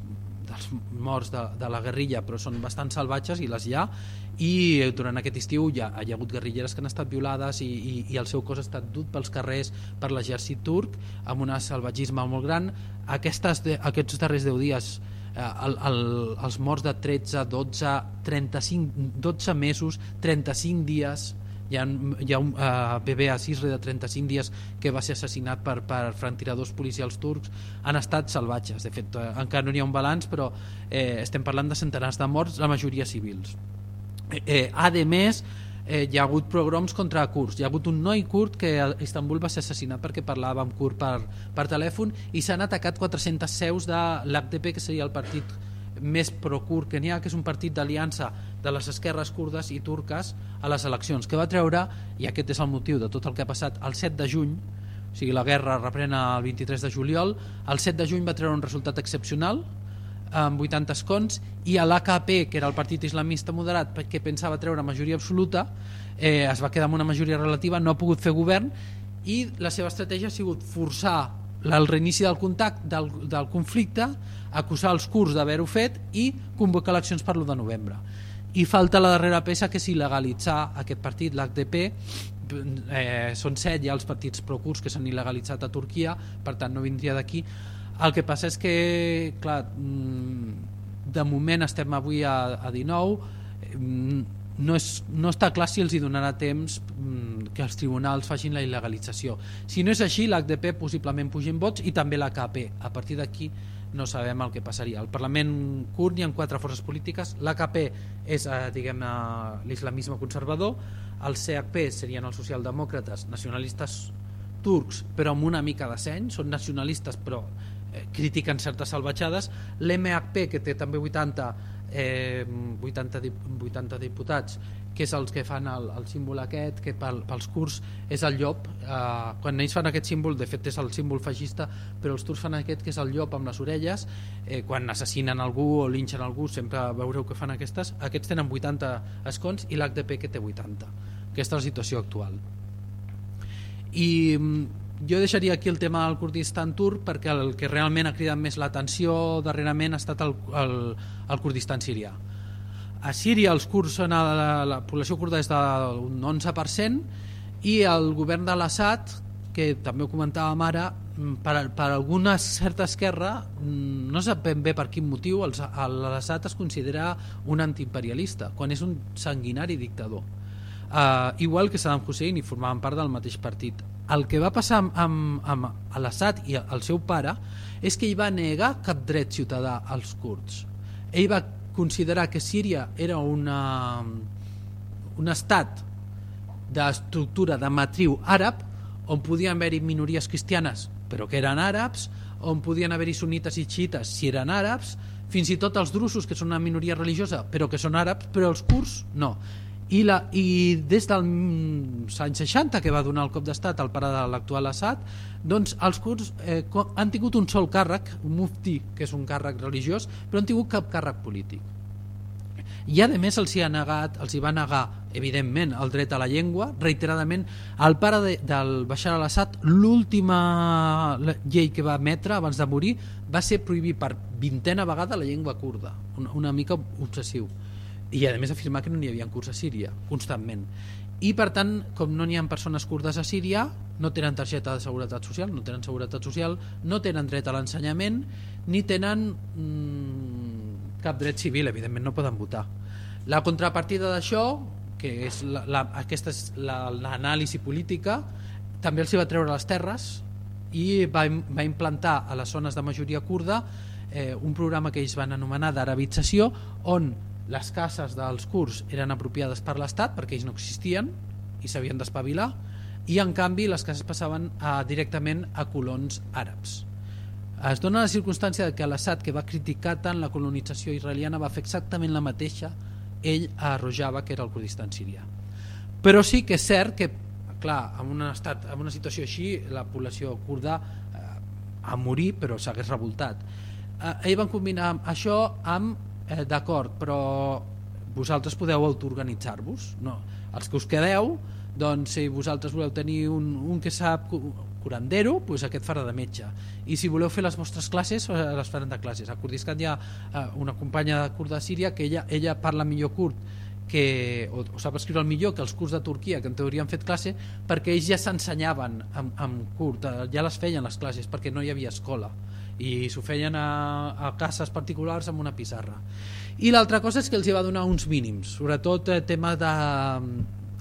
dels morts de, de la guerrilla, però són bastant salvatges i les hi ha, i durant aquest estiu hi ha, hi ha hagut guerrilleres que han estat violades i, i, i el seu cos ha estat dut pels carrers per l'exèrcit turc amb un salvatgisme molt gran. Aquestes, aquests darrers 10 dies eh, el, el, els morts de 13, 12, 35, 12 mesos 35 dies hi ha, hi ha un uh, bebè a Cisre de 35 dies que va ser assassinat per, per franctiradors policials turcs. Han estat salvatges, de fet. Eh, encara no hi ha un balanç però eh, estem parlant de centenars de morts, la majoria civils. Eh, a més eh, hi ha hagut progroms contra kurds. Hi ha hagut un noi kurd que a Istanbul va ser assassinat perquè parlava amb kurd per, per telèfon i s'han atacat 400 seus de l'HDP que seria el partit més pro-kurd que n'hi ha, que és un partit d'aliança de les esquerres kurdes i turques a les eleccions, que va treure, i aquest és el motiu de tot el que ha passat, el 7 de juny, o sigui, la guerra reprena el 23 de juliol, el 7 de juny va treure un resultat excepcional, amb 80 escons i a l'AKP, que era el partit islamista moderat que pensava treure majoria absoluta eh, es va quedar amb una majoria relativa no ha pogut fer govern i la seva estratègia ha sigut forçar el reinici del contacte del, del conflicte acusar els curts d'haver-ho fet i convocar eleccions per l'1 de novembre. I falta la darrera peça que és il·legalitzar aquest partit, l'HDP eh, són set ja els partits procurs que s'han il·legalitzat a Turquia per tant no vindria d'aquí. El que passa és que, clar, mm, de moment estem avui a, a 19, mm, no, és, no està clar si els hi donarà temps mm, que els tribunals facin la il·legalització. Si no és així, l'HDP possiblement pugin vots i també l'AKP. A partir d'aquí no sabem el que passaria. Al Parlament curt hi ha quatre forces polítiques. L'AKP és eh, l'islamisme conservador, el CHP serien els socialdemòcrates nacionalistes turcs però amb una mica de seny, són nacionalistes però eh, critiquen certes salvatjades l'MHP que té també 80 eh, 80, 80 diputats que és els que fan el, el símbol aquest que pel, pels curts és el llop eh, quan ells fan aquest símbol de fet és el símbol feixista però els turcs fan aquest que és el llop amb les orelles eh, quan assassinen algú o linxen algú sempre veureu que fan aquestes aquests tenen 80 escons i l'HDP que té 80 aquesta és la situació actual. I mm, jo deixaria aquí el tema del Kurdistan turc perquè el que realment ha cridat més l'atenció darrerament ha estat el, el, el Kurdistan sirià. A Síria els kurds són a la, la població kurda és d'un 11% i el govern de l'Assad, que també ho comentàvem ara, mm, per, per alguna certa esquerra, mm, no sap ben bé per quin motiu, l'Assad es considera un antiimperialista, quan és un sanguinari dictador. Uh, igual que Saddam Hussein i formaven part del mateix partit el que va passar amb, amb, amb l'Assad i el seu pare és que ell va negar cap dret ciutadà als kurds. Ell va considerar que Síria era una, un estat d'estructura de matriu àrab on podien haver-hi minories cristianes però que eren àrabs, on podien haver-hi sunites i xiites si eren àrabs, fins i tot els drusos, que són una minoria religiosa, però que són àrabs, però els kurds no i, la, i des dels anys 60 que va donar el cop d'estat al pare de l'actual Assad doncs els kurds eh, han tingut un sol càrrec un mufti que és un càrrec religiós però han tingut cap càrrec polític. I a més els hi, ha negat, els hi va negar evidentment el dret a la llengua. Reiteradament el pare de, del Bashar al-Assad l'última llei que va emetre abans de morir va ser prohibir per vintena vegada la llengua kurda. Una, una mica obsessiu i a més afirmar que no n'hi havia curs a Síria constantment i per tant, com no n'hi ha persones kurdes a Síria, no tenen targeta de seguretat social, no tenen seguretat social, no tenen dret a l'ensenyament, ni tenen mm, cap dret civil, evidentment no poden votar. La contrapartida d'això, que és la, la, aquesta és l'anàlisi la, política, també els hi va treure les terres i va, va implantar a les zones de majoria kurda eh, un programa que ells van anomenar d'arabització on les cases dels kurds eren apropiades per l'Estat perquè ells no existien i s'havien d'espavilar i en canvi les cases passaven a, directament a colons àrabs. Es dona la circumstància de que l'Assad, que va criticar tant la colonització israeliana, va fer exactament la mateixa ell a Rojava, que era el Kurdistan sirià. Però sí que és cert que, clar, en un estat, en una situació així, la població kurda eh, a morir, però s'hagués revoltat. Eh, ells van combinar això amb, eh, d'acord, però vosaltres podeu autoorganitzar-vos, no? Els que us quedeu, doncs si vosaltres voleu tenir un, un que sap curandero, doncs aquest farà de metge. I si voleu fer les vostres classes, eh, les faran de classes. A Kurdistan hi ha eh, una companya de kurda de Síria que ella, ella parla millor kurd que, o, o sap escriure el millor que els curs de Turquia que en teoria han fet classe perquè ells ja s'ensenyaven amb, amb kurd, eh, ja les feien les classes perquè no hi havia escola i s'ho feien a, a cases particulars amb una pissarra i l'altra cosa és que els hi va donar uns mínims sobretot eh, tema de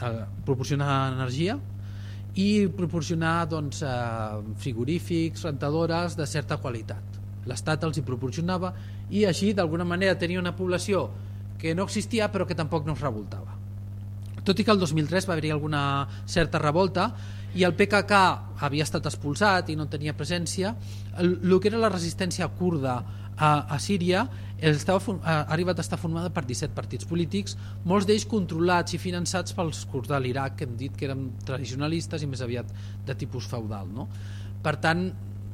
eh, proporcionar energia i proporcionar doncs, eh, frigorífics, rentadores de certa qualitat. L'Estat els hi proporcionava i així d'alguna manera tenia una població que no existia però que tampoc no es revoltava. Tot i que el 2003 va haver-hi alguna certa revolta i el PKK havia estat expulsat i no tenia presència, el, el que era la resistència kurda a, a Síria estava, ha arribat a estar formada per 17 partits polítics, molts d'ells controlats i finançats pels kurds de l'Iraq, que hem dit que eren tradicionalistes i més aviat de tipus feudal. No? Per tant,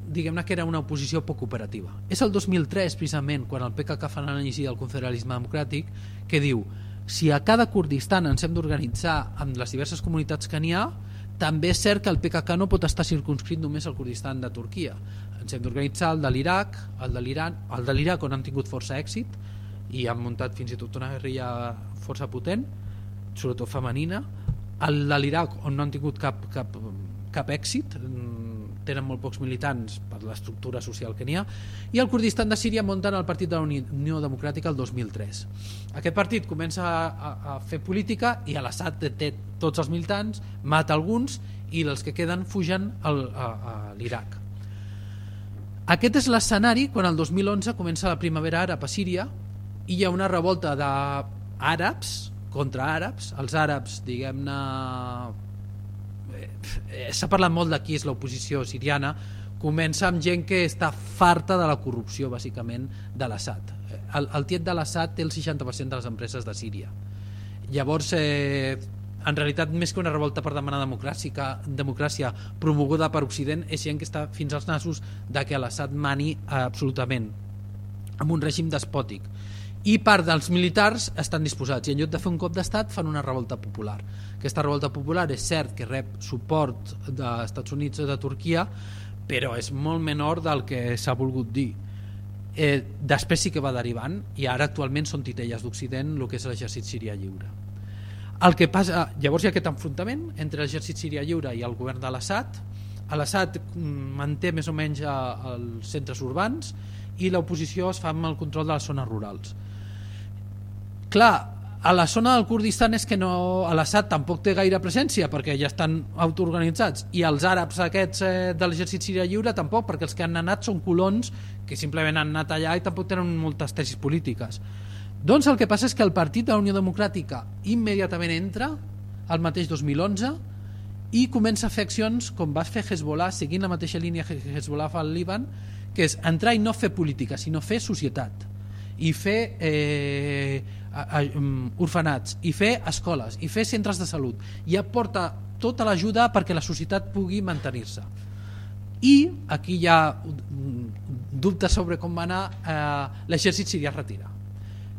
diguem-ne que era una oposició poc operativa. És el 2003, precisament, quan el PKK fa l'anàlisi del confederalisme democràtic, que diu si a cada Kurdistan ens hem d'organitzar amb les diverses comunitats que n'hi ha, també és cert que el PKK no pot estar circunscrit només al Kurdistan de Turquia. Ens hem d'organitzar el de l'Iraq, el de l'Iran, el de l'Iraq on han tingut força èxit i han muntat fins i tot una guerrilla força potent, sobretot femenina, el de l'Iraq on no han tingut cap, cap, cap èxit, tenen molt pocs militants per l'estructura social que n'hi ha, i el Kurdistan de Síria munten el partit de la Unió Democràtica el 2003. Aquest partit comença a, a fer política i a l'Assad té tots els militants, mata alguns i els que queden fugen al, a, a l'Iraq aquest és l'escenari quan el 2011 comença la primavera àrab a Síria i hi ha una revolta d'àrabs contra àrabs. Els àrabs, diguem-ne... Eh, s'ha parlat molt de qui és l'oposició siriana, comença amb gent que està farta de la corrupció, bàsicament, de l'Assad. El, el tiet de l'Assad té el 60% de les empreses de Síria. Llavors, eh, en realitat més que una revolta per demanar democràcia, democràcia promoguda per Occident és gent que està fins als nassos de que l'Assad mani absolutament amb un règim despòtic i part dels militars estan disposats i en lloc de fer un cop d'estat fan una revolta popular aquesta revolta popular és cert que rep suport dels Estats Units o de Turquia però és molt menor del que s'ha volgut dir eh, després sí que va derivant i ara actualment són titelles d'Occident el que és l'exèrcit sirià lliure el que passa, llavors hi ha aquest enfrontament entre l'exèrcit sirià lliure i el govern de l'Assad. L'Assad manté més o menys els centres urbans i l'oposició es fa amb el control de les zones rurals. Clar, a la zona del Kurdistan és que no, l'Assad tampoc té gaire presència perquè ja estan autoorganitzats. I els àrabs aquests eh, de l'exèrcit sirià lliure tampoc perquè els que han anat són colons que simplement han anat allà i tampoc tenen moltes tesis polítiques. Doncs el que passa és que el Partit de la Unió Democràtica immediatament entra al mateix 2011 i comença a fer accions com va fer Hezbollah, seguint la mateixa línia que Hezbollah fa al Líban, que és entrar i no fer política, sinó fer societat. I fer eh, a, a, um, orfenats, i fer escoles, i fer centres de salut, i aporta tota l'ajuda perquè la societat pugui mantenir-se. I aquí hi ha dubtes sobre com va anar, eh, l'exèrcit sirià es retira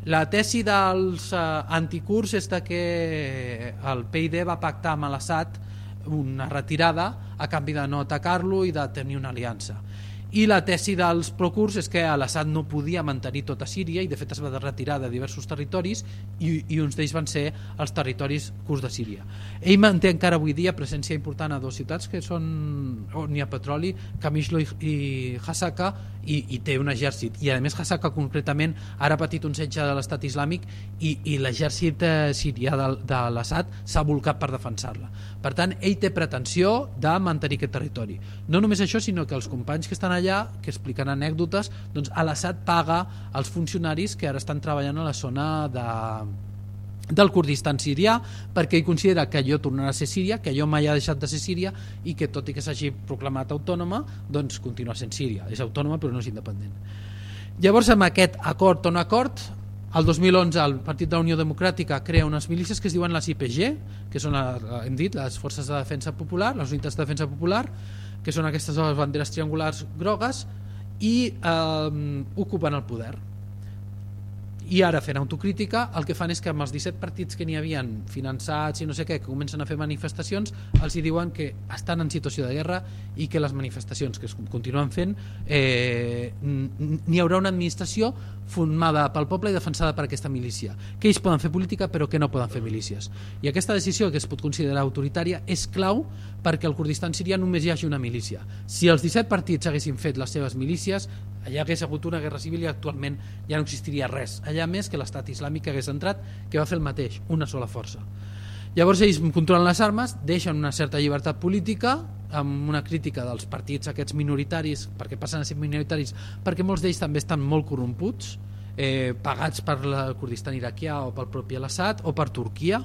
la tesi dels eh, anticurs és que el PID va pactar amb l'Assad una retirada a canvi de no atacar-lo i de tenir una aliança. I la tesi dels procurs és que l'Assad no podia mantenir tota Síria i de fet es va retirar de diversos territoris i, i uns d'ells van ser els territoris curts de Síria. Ell manté encara avui dia presència important a dues ciutats que són on hi ha petroli, Kamishlo i, i Hasaka i, i té un exèrcit i a més Hasaka concretament ara ha patit un setge de l'estat islàmic i, i l'exèrcit eh, sirià de, de l'Assad s'ha volcat per defensar-la. Per tant, ell té pretensió de mantenir aquest territori. No només això, sinó que els companys que estan allà, que expliquen anècdotes, doncs l'Assad paga els funcionaris que ara estan treballant a la zona de, del Kurdistan sirià perquè ell considera que allò tornarà a ser Síria, que allò mai ha deixat de ser Síria i que tot i que s'hagi proclamat autònoma, doncs continua sent Síria. És autònoma però no és independent. Llavors amb aquest acord o no acord, el 2011 el Partit de la Unió Democràtica crea unes milícies que es diuen les IPG, que són, la, hem dit, les Forces de Defensa Popular, les Unitats de Defensa Popular, que són aquestes banderes triangulars grogues i eh, ocupen el poder i ara fent autocrítica el que fan és que amb els 17 partits que n'hi havien finançats i no sé què, que comencen a fer manifestacions els hi diuen que estan en situació de guerra i que les manifestacions que es continuen fent eh, n'hi haurà una administració formada pel poble i defensada per aquesta milícia que ells poden fer política però que no poden fer milícies. I aquesta decisió que es pot considerar autoritària és clau perquè al Kurdistan sirià només hi hagi una milícia. Si els 17 partits haguessin fet les seves milícies allà hagués hagut una guerra civil i actualment ja no existiria res. Allà més que l'estat islàmic que hagués entrat que va fer el mateix, una sola força. Llavors ells controlen les armes deixen una certa llibertat política amb una crítica dels partits aquests minoritaris perquè passen a ser minoritaris perquè molts d'ells també estan molt corromputs eh, pagats per el Kurdistan iraquià o pel propi Al-Assad o per Turquia.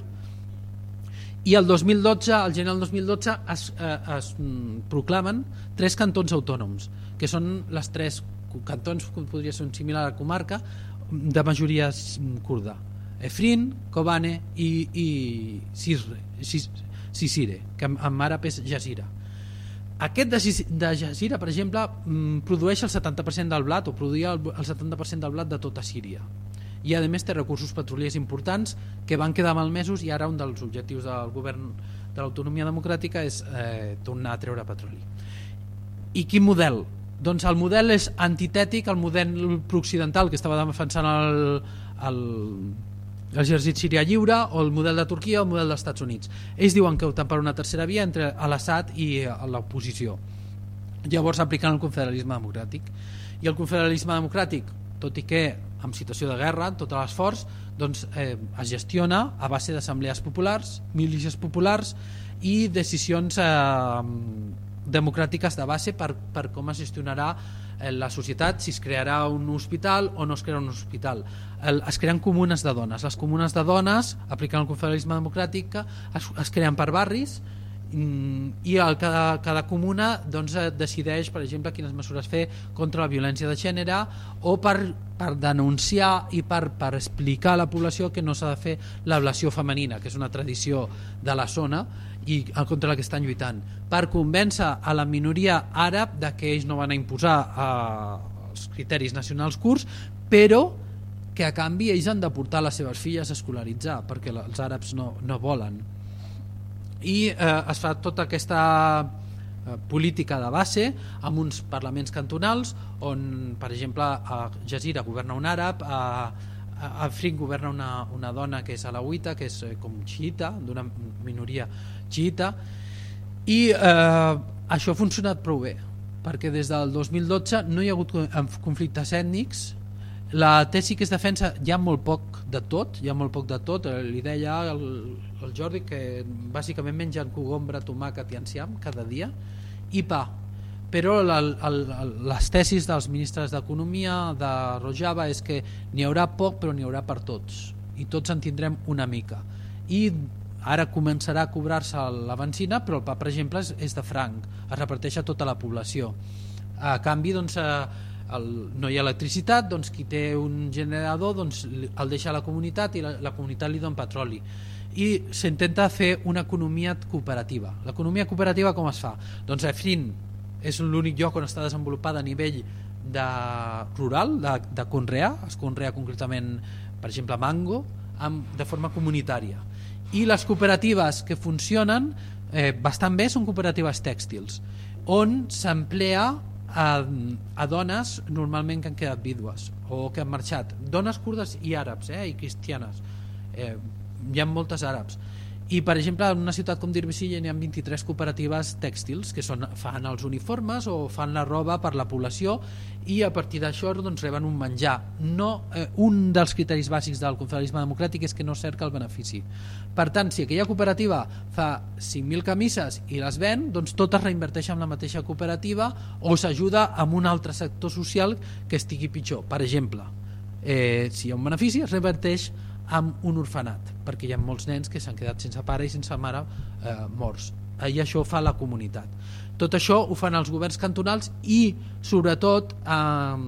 I el 2012, el gener del 2012 es, eh, es mm, proclamen tres cantons autònoms que són les tres cantons que podria ser un similar a la comarca de majoria kurda. Efrin, Kobane i, i Sisre, Sisire que en, en àrab és Jazira aquest de, de Jazira per exemple mm, produeix el 70% del blat o produïa el, el 70% del blat de tota Síria. I a més té recursos petroliers importants que van quedar malmesos i ara un dels objectius del govern de l'autonomia democràtica és eh, tornar a treure petroli. I quin model? Doncs el model és antitètic al model prooccidental que estava defensant el, el, l'exèrcit sirià lliure o el model de Turquia o el model dels Estats Units. Ells diuen que opten per una tercera via entre l'Assad i l'oposició. Llavors apliquen el confederalisme democràtic. I el confederalisme democràtic, tot i que en situació de guerra, en tot l'esforç, doncs, eh, es gestiona a base d'assemblees populars, milícies populars i decisions eh, democràtiques de base per, per com es gestionarà eh, la societat, si es crearà un hospital o no es crearà un hospital. El, es creen comunes de dones. Les comunes de dones, aplicant el confederalisme democràtic, es, es creen per barris mm, i el, cada, cada comuna doncs, eh, decideix, per exemple, quines mesures fer contra la violència de gènere o per, per denunciar i per, per explicar a la població que no s'ha de fer l'ablació femenina, que és una tradició de la zona i contra la que estan lluitant per convèncer a la minoria àrab de que ells no van a imposar eh, els criteris nacionals curts però que a canvi ells han de portar les seves filles a escolaritzar perquè els àrabs no, no volen. I eh, es fa tota aquesta eh, política de base amb uns parlaments cantonals on per exemple a Jazira governa un àrab a, a Afrin governa una, una dona que és alauita que és eh, com xiita d'una minoria xiita i eh, això ha funcionat prou bé perquè des del 2012 no hi ha hagut conflictes ètnics. La tesi que es defensa hi ha molt poc de tot hi ha molt poc de tot, eh, li deia el, el Jordi que bàsicament mengen cogombra, tomàquet i enciam cada dia i pa. Però la, el, les tesis dels ministres d'Economia de Rojava és que n'hi haurà poc però n'hi haurà per tots i tots en tindrem una mica. I Ara començarà a cobrar-se la benzina, però el pa, per exemple, és, és de franc, es reparteix a tota la població. A canvi, doncs, eh, el, no hi ha electricitat, doncs qui té un generador doncs, el deixa a la comunitat i la, la comunitat li dona petroli. I s'intenta fer una economia cooperativa. L'economia cooperativa com es fa? Doncs Efrin és l'únic lloc on està desenvolupada a nivell de rural, de, de conrear, es conrea concretament, per exemple, mango, amb, de forma comunitària i les cooperatives que funcionen eh, bastant bé són cooperatives tèxtils on s'emplea a, a dones normalment que han quedat vídues o que han marxat, dones kurdes i àrabs eh, i cristianes. Eh, hi ha moltes àrabs i per exemple en una ciutat com Dirbisillen hi ha 23 cooperatives tèxtils que són, fan els uniformes o fan la roba per la població i a partir d'això doncs, reben un menjar. No, eh, un dels criteris bàsics del confederalisme democràtic és que no cerca el benefici. Per tant si aquella cooperativa fa 5.000 camises i les ven doncs tot es reinverteix en la mateixa cooperativa o s'ajuda amb un altre sector social que estigui pitjor. Per exemple eh, si hi ha un benefici es reverteix amb un orfenat, perquè hi ha molts nens que s'han quedat sense pare i sense mare eh, morts. I això fa la comunitat. Tot això ho fan els governs cantonals i, sobretot, eh,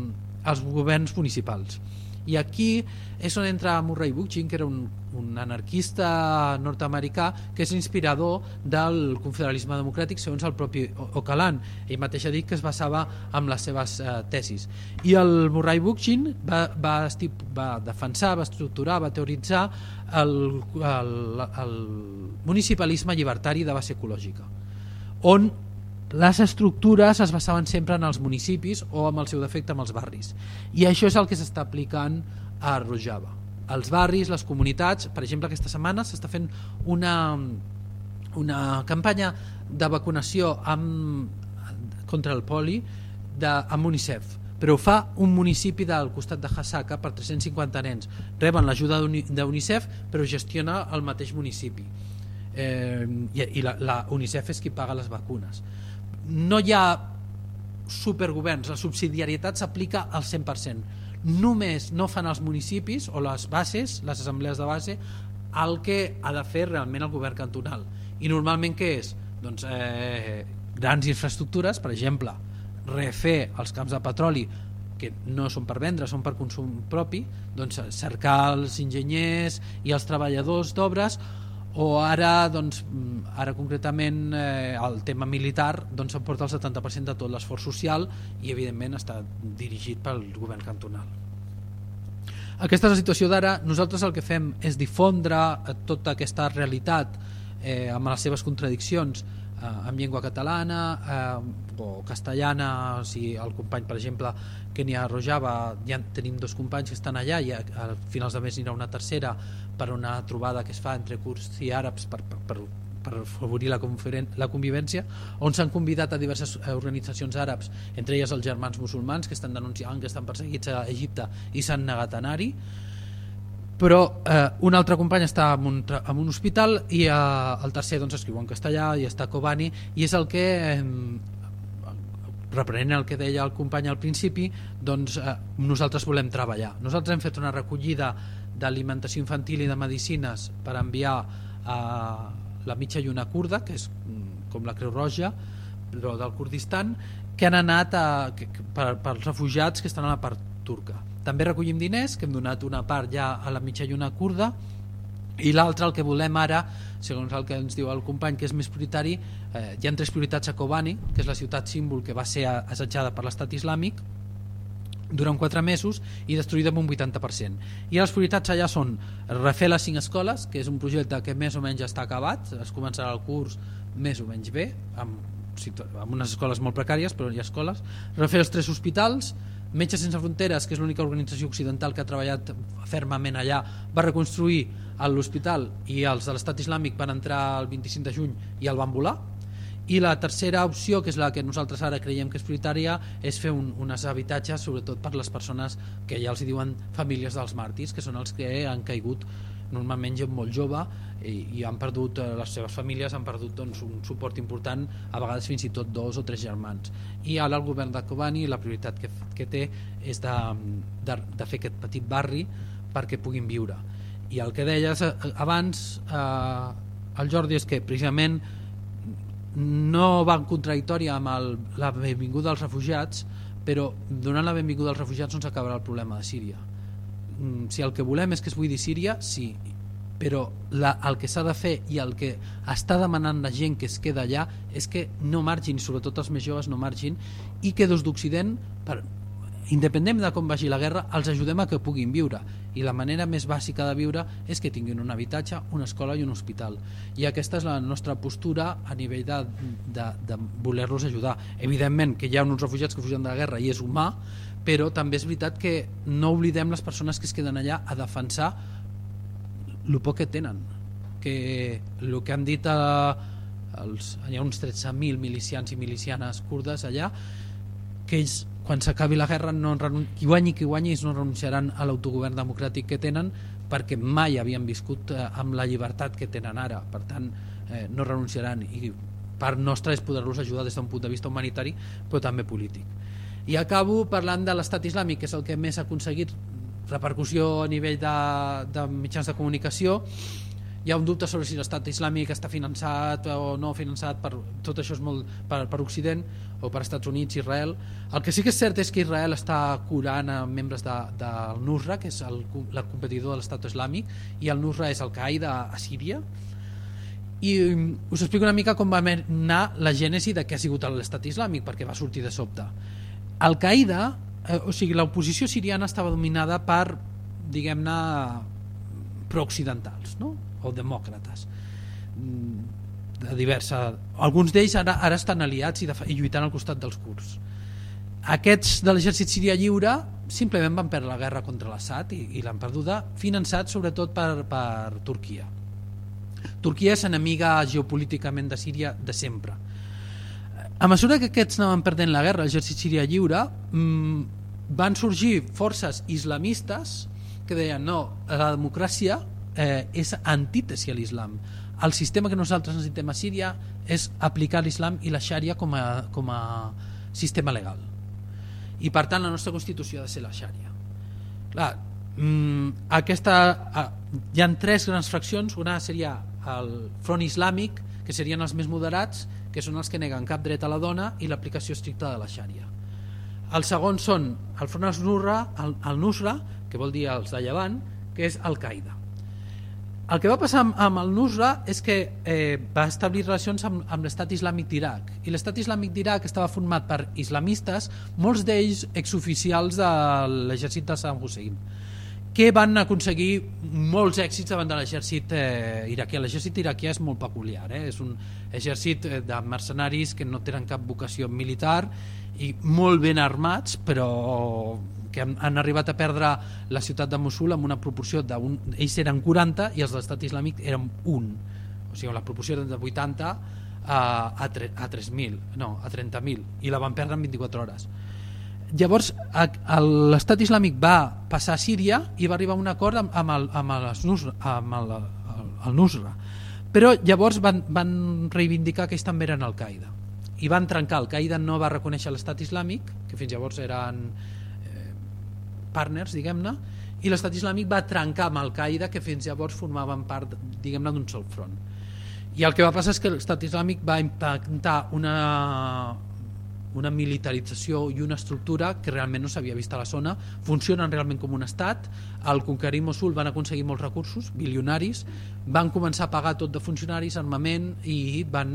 els governs municipals. I aquí és on entra Murray Bookchin, que era un, un anarquista nord-americà que és inspirador del confederalisme democràtic segons el propi Ocalan. Ell mateix ha dit que es basava en les seves eh, tesis. I el Murray Bookchin va, va, estip, va defensar, va estructurar, va teoritzar el, el, el municipalisme llibertari de base ecològica, on les estructures es basaven sempre en els municipis o amb el seu defecte amb els barris i això és el que s'està aplicant a Rojava. Els barris, les comunitats per exemple aquesta setmana s'està fent una, una campanya de vacunació amb, contra el poli de, amb UNICEF. Però ho fa un municipi del costat de Hasaka per 350 nens. Reben l'ajuda d'UNICEF però gestiona el mateix municipi. Eh, i, i la, la UNICEF és qui paga les vacunes. No hi ha supergoverns, la subsidiarietat s'aplica al 100%. Només no fan els municipis o les bases, les assemblees de base, el que ha de fer realment el govern cantonal. I normalment què és? Doncs eh, grans infraestructures, per exemple, refer els camps de petroli que no són per vendre, són per consum propi, doncs cercar els enginyers i els treballadors d'obres o ara, doncs, mm, ara concretament eh, el tema militar doncs, emporta el 70% de tot l'esforç social i evidentment està dirigit pel govern cantonal. Aquesta és la situació d'ara, nosaltres el que fem és difondre eh, tota aquesta realitat eh, amb les seves contradiccions eh, en llengua catalana eh, o castellana, si el company per exemple que n'hi ha a Rojava ja tenim dos companys que estan allà i a, a finals de mes n'hi una tercera per una trobada que es fa entre kurds i àrabs per, per, per, per favorir la, la convivència, on s'han convidat a diverses organitzacions àrabs, entre elles els germans musulmans, que estan denunciant que estan perseguits a Egipte i s'han negat a anar-hi, però eh, un altre company està en un, en un hospital i eh, el tercer doncs, escriu en castellà i està a Kobani i és el que eh, reprenent el que deia el company al principi doncs eh, nosaltres volem treballar nosaltres hem fet una recollida d'alimentació infantil i de medicines per enviar a la mitja lluna kurda, que és mm, com la Creu Roja, però del Kurdistan, que han anat a, que, per, pels refugiats que estan a la part turca. També recollim diners, que hem donat una part ja a la mitja lluna kurda, i l'altre, el que volem ara, segons el que ens diu el company, que és més prioritari, eh, hi ha tres prioritats a Kobani, que és la ciutat símbol que va ser assetjada per l'estat islàmic, durant 4 mesos i destruïda amb un 80%. I les prioritats allà són refer les 5 escoles, que és un projecte que més o menys està acabat, es començarà el curs més o menys bé, amb, amb unes escoles molt precàries, però hi ha escoles, refer els tres hospitals, Metges Sense Fronteres, que és l'única organització occidental que ha treballat fermament allà, va reconstruir l'hospital i els de l'estat islàmic van entrar el 25 de juny i el van volar, i la tercera opció, que és la que nosaltres ara creiem que és prioritària, és fer un, unes habitatges sobretot per les persones que ja els diuen famílies dels màrtirs, que són els que han caigut normalment gent molt jove i, i han perdut, eh, les seves famílies han perdut doncs, un suport important, a vegades fins i tot dos o tres germans. I ara el govern de Kobani la prioritat que, que té és de, de, de fer aquest petit barri perquè puguin viure. I el que deies eh, abans, eh, el Jordi, és que precisament no va en contradictòria amb el, la benvinguda als refugiats però donant la benvinguda als refugiats no s'acabarà el problema de Síria mm, si el que volem és que es buidi Síria sí, però la, el que s'ha de fer i el que està demanant la gent que es queda allà és que no margin, sobretot els més joves no margin i que des d'Occident independent de com vagi la guerra, els ajudem a que puguin viure. I la manera més bàsica de viure és que tinguin un habitatge, una escola i un hospital. I aquesta és la nostra postura a nivell de, de, de voler-los ajudar. Evidentment que hi ha uns refugiats que fugen de la guerra i és humà, però també és veritat que no oblidem les persones que es queden allà a defensar el poc que tenen. Que el que han dit a, els, hi ha uns 13.000 milicians i milicianes kurdes allà, que ells quan s'acabi la guerra no qui guanyi qui guanyi no renunciaran a l'autogovern democràtic que tenen perquè mai havien viscut eh, amb la llibertat que tenen ara per tant eh, no renunciaran i part nostra és poder-los ajudar des d'un punt de vista humanitari però també polític i acabo parlant de l'estat islàmic que és el que més ha aconseguit repercussió a nivell de, de mitjans de comunicació. Hi ha un dubte sobre si l'estat islàmic està finançat o no finançat per, tot això és molt per, per Occident o per Estats Units, Israel. El que sí que és cert és que Israel està curant a membres del de, de Nusra que és el, el competidor de l'estat islàmic i el Nusra és el Qaeda a Síria. I mm, us explico una mica com va anar la gènesi de què ha sigut l'estat islàmic perquè va sortir de sobte. El Qaeda, eh, o sigui l'oposició siriana estava dominada per diguem-ne prooccidentals no? o demòcrates. Mm, de diversa... alguns d'ells ara, ara estan aliats i, de, i lluitant al costat dels kurds. Aquests de l'exèrcit siria lliure simplement van perdre la guerra contra l'Assad i, i l'han perduda finançat sobretot per, per Turquia. Turquia és enemiga geopolíticament de Síria de sempre. A mesura que aquests anaven perdent la guerra l'exèrcit siria lliure mmm, van sorgir forces islamistes que deien no, la democràcia eh, és antítesi a l'islam. El sistema que nosaltres necessitem a Síria és aplicar l'islam i la xària com a, com a sistema legal. I per tant la nostra Constitució ha de ser la xària. Clar, mmm, aquesta, ah, hi han tres grans fraccions, una seria el front islàmic, que serien els més moderats, que són els que neguen cap dret a la dona i l'aplicació estricta de la xària. El segon són el front al-Nusra, el, el Nusra, que vol dir els de Llevant, que és Al-Qaeda. El que va passar amb, amb el Nusra és que eh, va establir relacions amb, amb l'estat islàmic d'Iraq i l'estat islàmic d'Iraq estava format per islamistes, molts d'ells exoficials de l'exèrcit de Saddam Hussein que van aconseguir molts èxits davant de l'exèrcit eh, iraquià. L'exèrcit iraquià és molt peculiar, eh? és un exèrcit eh, de mercenaris que no tenen cap vocació militar i molt ben armats, però que han, han arribat a perdre la ciutat de Mosul amb una proporció de un, ells eren 40 i els de l'estat islàmic eren un o sigui la proporció era de 80 a, a, 3, a 3.000 no, a 30.000 i la van perdre en 24 hores llavors l'estat islàmic va passar a Síria i va arribar a un acord amb, amb, el, amb, el, Nusra, amb el, el, el Nusra. Però llavors van, van reivindicar que ells també eren Al-Qaeda. I van trencar, Al-Qaeda no va reconèixer l'estat islàmic que fins llavors eren partners, diguem-ne, i l'estat islàmic va trencar amb Al-Qaeda que fins llavors formaven part diguem-ne d'un sol front. I el que va passar és que l'estat islàmic va impactar una, una militarització i una estructura que realment no s'havia vist a la zona. Funcionen realment com un estat. Al conquerir Mosul van aconseguir molts recursos bilionaris, van començar a pagar tot de funcionaris, armament i van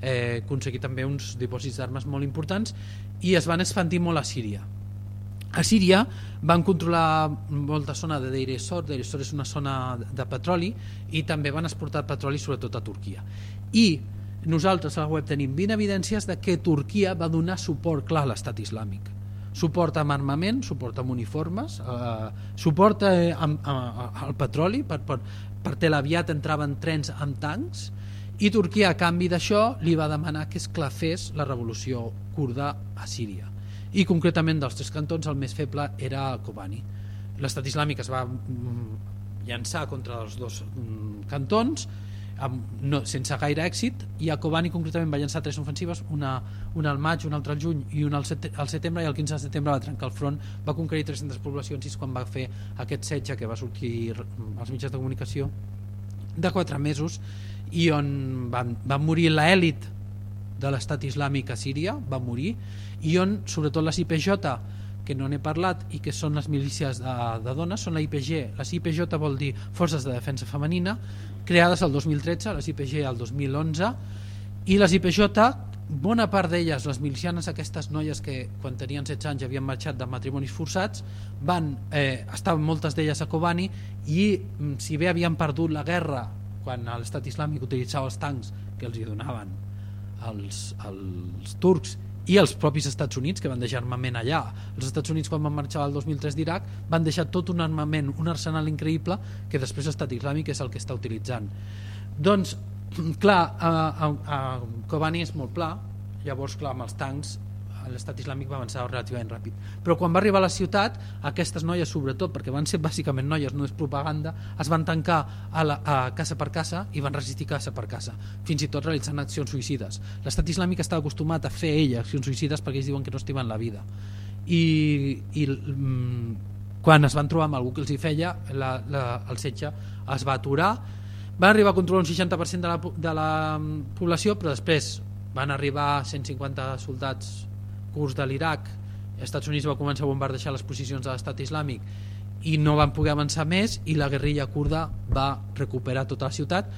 eh, aconseguir també uns dipòsits d'armes molt importants i es van expandir molt a Síria. A Síria van controlar molta zona de Deir ez-Zor, Deir ez-Zor és una zona de petroli i també van exportar petroli sobretot a Turquia. I nosaltres a la web tenim 20 evidències de que Turquia va donar suport clar a l'estat islàmic. Suport amb armament, suport amb uniformes, eh, suport eh, amb, amb, al petroli, per, per, per Tel Aviat entraven trens amb tancs, i Turquia, a canvi d'això, li va demanar que esclafés la revolució kurda a Síria i concretament dels tres cantons el més feble era Kobani. L'estat islàmic es va mm, llançar contra els dos mm, cantons amb, no, sense gaire èxit i a Kobani concretament va llançar tres ofensives una, una al maig, una altra al juny i una al, set, al setembre i el 15 de setembre va trencar el front. Va conquerir 300 poblacions i és quan va fer aquest setge que va sortir als mitjans de comunicació de 4 mesos i on van, van morir l'èlit de l'estat islàmic a Síria va morir i on sobretot les IPJ que no n'he parlat i que són les milícies de, de dones són la IPG les IPJ vol dir Forces de Defensa Femenina creades el 2013, les IPG el 2011 i les IPJ bona part d'elles, les milicianes, aquestes noies que quan tenien 16 anys havien marxat de matrimonis forçats, van, eh, estaven moltes d'elles a Kobani i mm, si bé havien perdut la guerra quan l'estat islàmic utilitzava els tancs que els hi donaven els, els turcs i els propis Estats Units que van deixar armament allà. Els Estats Units quan van marxar el 2003 d'Iraq van deixar tot un armament, un arsenal increïble que després l'Estat Islàmic és el que està utilitzant. Doncs clar, a, a, a Kobani és molt pla. Llavors clar, amb els tancs l'estat islàmic va avançar relativament ràpid. Però quan va arribar a la ciutat aquestes noies sobretot, perquè van ser bàsicament noies no és propaganda, es van tancar a, la, a casa per casa i van resistir casa per casa, fins i tot realitzant accions suïcides. L'estat islàmic està acostumat a fer ell accions suïcides perquè ells diuen que no estimen la vida. I, i mm, quan es van trobar amb algú que els hi feia la, la, el setge es va aturar. Van arribar a controlar un 60% de la, de la mm, població però després van arribar 150 soldats curs de l'Iraq els Estats Units va començar a bombardejar les posicions de l'estat islàmic i no van poder avançar més i la guerrilla kurda va recuperar tota la ciutat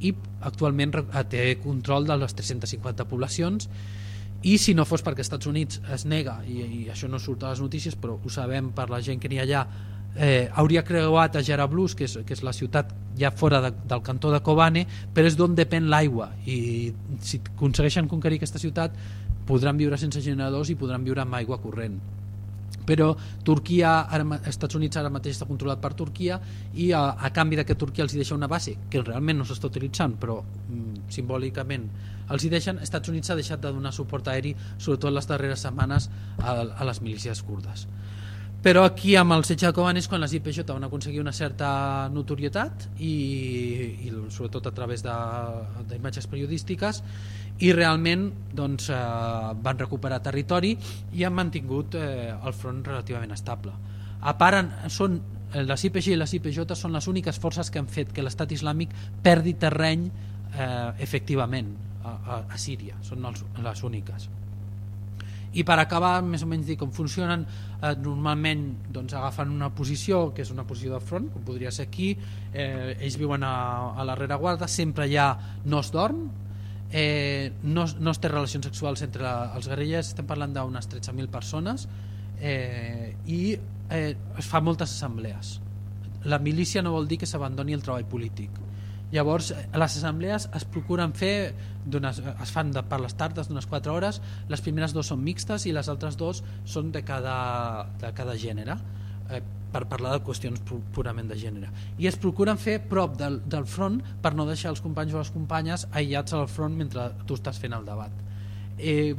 i actualment té control de les 350 poblacions i si no fos perquè els Estats Units es nega i, i això no surt a les notícies però ho sabem per la gent que n'hi ha allà eh, hauria creuat a Jarablus que és, que és la ciutat ja fora de, del cantó de Kobane però és d'on depèn l'aigua. I si aconsegueixen conquerir aquesta ciutat podran viure sense generadors i podran viure amb aigua corrent. Però Turquia, ara, Estats Units ara mateix està controlat per Turquia i a, a canvi de que Turquia els hi deixa una base que realment no s'està utilitzant però mm, simbòlicament els hi deixen, Estats Units ha deixat de donar suport aeri sobretot les darreres setmanes a, a les milícies kurdes però aquí amb el setge de Koban és quan les IPJ van aconseguir una certa notorietat i, i sobretot a través d'imatges periodístiques i realment doncs, eh, van recuperar territori i han mantingut eh, el front relativament estable. A part són les IPG i les IPJ són les úniques forces que han fet que l'estat islàmic perdi terreny eh, efectivament a, a, a Síria. Són els, les úniques i per acabar més o menys dir com funcionen eh, normalment doncs, agafen una posició que és una posició de front com podria ser aquí. Eh, ells viuen a, a la rereguarda sempre ja no es dorm eh, no, no es té relacions sexuals entre la, els guerrillers estem parlant d'unes 13.000 persones eh, i eh, es fa moltes assemblees. La milícia no vol dir que s'abandoni el treball polític Llavors, les assemblees es procuren fer, es fan de, per les tardes d'unes 4 hores, les primeres dues són mixtes i les altres dues són de cada, de cada gènere, eh, per parlar de qüestions purament de gènere. I es procuren fer prop del, del front per no deixar els companys o les companyes aïllats al front mentre tu estàs fent el debat. Eh,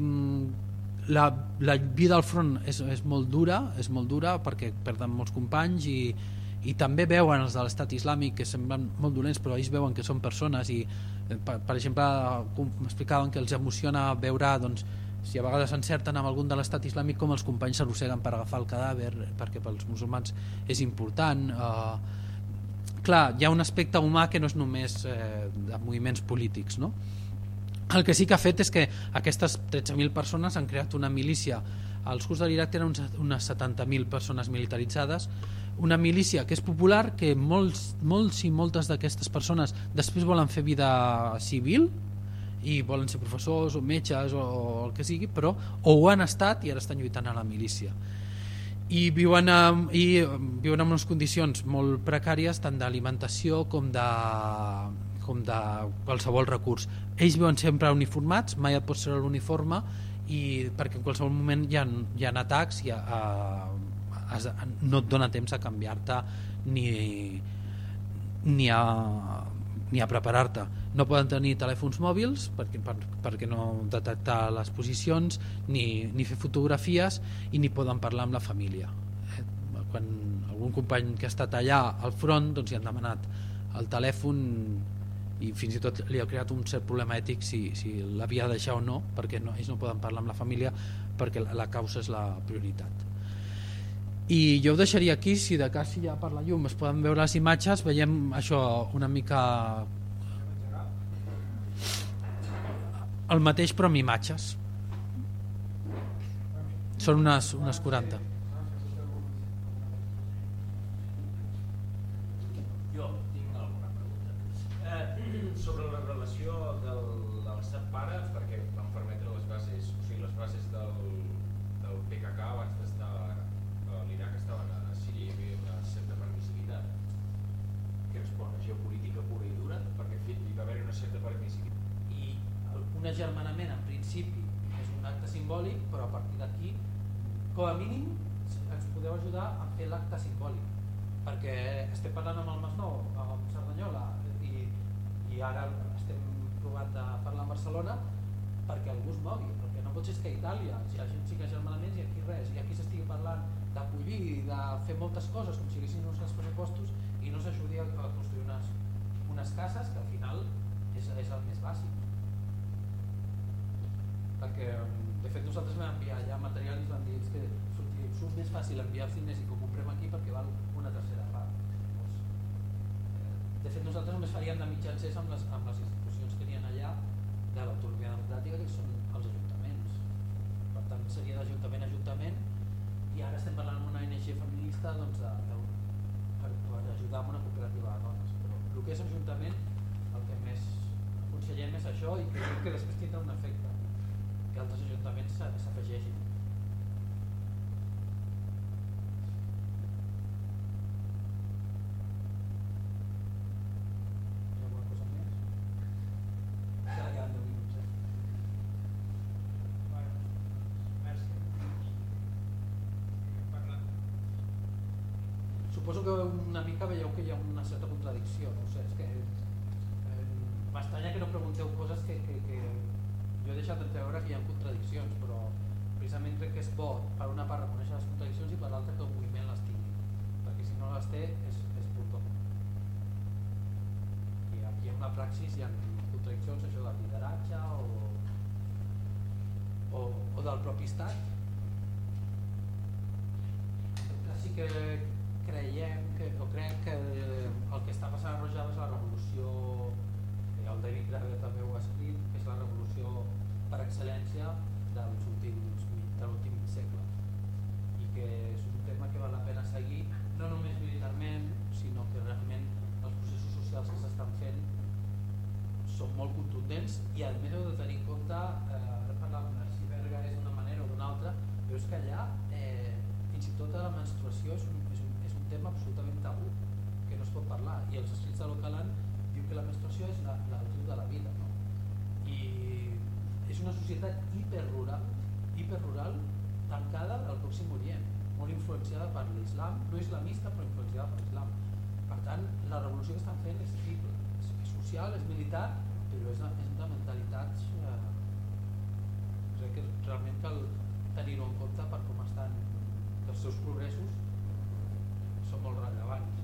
la, la vida al front és, és molt dura, és molt dura perquè perden molts companys i, i també veuen els de l'estat islàmic que semblen molt dolents però ells veuen que són persones i eh, per, per exemple m'explicaven que els emociona veure doncs, si a vegades encerten amb algun de l'estat islàmic com els companys s'arrosseguen per agafar el cadàver perquè pels musulmans és important uh, clar, hi ha un aspecte humà que no és només eh, de moviments polítics no? el que sí que ha fet és que aquestes 13.000 persones han creat una milícia als curs de l'Iraq tenen unes 70.000 persones militaritzades una milícia que és popular, que molts, molts i moltes d'aquestes persones després volen fer vida civil i volen ser professors o metges o el que sigui, però o ho han estat i ara estan lluitant a la milícia. I viuen, amb, i viuen en unes condicions molt precàries tant d'alimentació com de, com de qualsevol recurs. Ells viuen sempre uniformats mai et pots treure l'uniforme i perquè en qualsevol moment hi ha, hi ha atacs hi ha, uh, has, no et dona temps a canviar-te ni, ni a ni a preparar-te. No poden tenir telèfons mòbils perquè, per, perquè no detectar les posicions, ni, ni fer fotografies i ni poden parlar amb la família. Eh? Quan algun company que ha estat allà al front doncs hi han demanat el telèfon i fins i tot li ha creat un cert problema ètic si, si l'havia de deixar o no perquè no, ells no poden parlar amb la família perquè la, la causa és la prioritat i jo ho deixaria aquí si de cas ja per la llum es poden veure les imatges veiem això una mica el mateix però amb imatges. Són unes, unes 40 sobre la relació del, de l'estat pare perquè van permetre frases del, del PKK abans d'estar a l'Iraq estaven a Síria i hi havia una certa permissivitat que respon a geopolítica pura i dura perquè hi va haver una certa permissivitat i un agermanament en principi és un acte simbòlic però a partir d'aquí com a mínim ens podeu ajudar l'acte simbòlic perquè estem parlant amb el Masnou, amb Cerdanyola i, i ara estem provant de parlar amb Barcelona perquè algú es mogui, perquè no pot ser que a Itàlia si la gent sigui germanaments i aquí res i aquí s'estigui parlant d'acollir i de fer moltes coses com si haguessin uns pressupostos i no s'ajudi a construir unes, unes cases que al final és, és el més bàsic. Perquè de fet nosaltres vam enviar ja material i van dir que surt més fàcil enviar diners i que ho comprem aquí perquè val una tercera part eh, de fet nosaltres només faríem de mitjancers amb les, amb les institucions que hi ha allà de l'autonomia democràtica que són els ajuntaments. Per tant seria d'ajuntament a ajuntament i ara estem parlant amb una ONG feminista doncs, de, de, per, per ajudar amb una cooperativa de dones. Però el que és ajuntament el que més aconsellem és això i creiem que després tindrà un efecte que altres ajuntaments s'afegeixin que una mica veieu que hi ha una certa contradicció, no sé, és que eh, m'estranya que no pregunteu coses que, que, que jo he deixat d'entreure que hi ha contradiccions, però precisament crec que és bo per una part reconèixer les contradiccions i per l'altra que el moviment les tingui, perquè si no les té és, és purtó. I aquí en la praxis hi ha contradiccions, això del lideratge o, o, o del propi estat. Sí que creiem que, o crec que el que està passant a Rojava és la revolució, eh, el David Graver també ho ha escrit, que és la revolució per excel·lència dels últims, de l'últim segle. I que és un tema que val la pena seguir no només militarment sinó que realment els processos socials que s'estan fent són molt contundents i a més heu de tenir en compte eh, ara parlàvem de si Berga és d'una manera o d'una altra però és que allà eh, fins i tot la menstruació és un tema absolutament tabú, que no es pot parlar. I els escrits de Localan diu que la menstruació és la, la de la vida. No? I és una societat hiperrural, hiperrural tancada al Pròxim Orient, molt influenciada per l'islam, no islamista però influenciada per l'islam. Per tant, la revolució que estan fent és triple, és, social, és militar, però és, és de mentalitats eh, crec que realment cal tenir-ho en compte per com estan els seus progressos molt rellevant.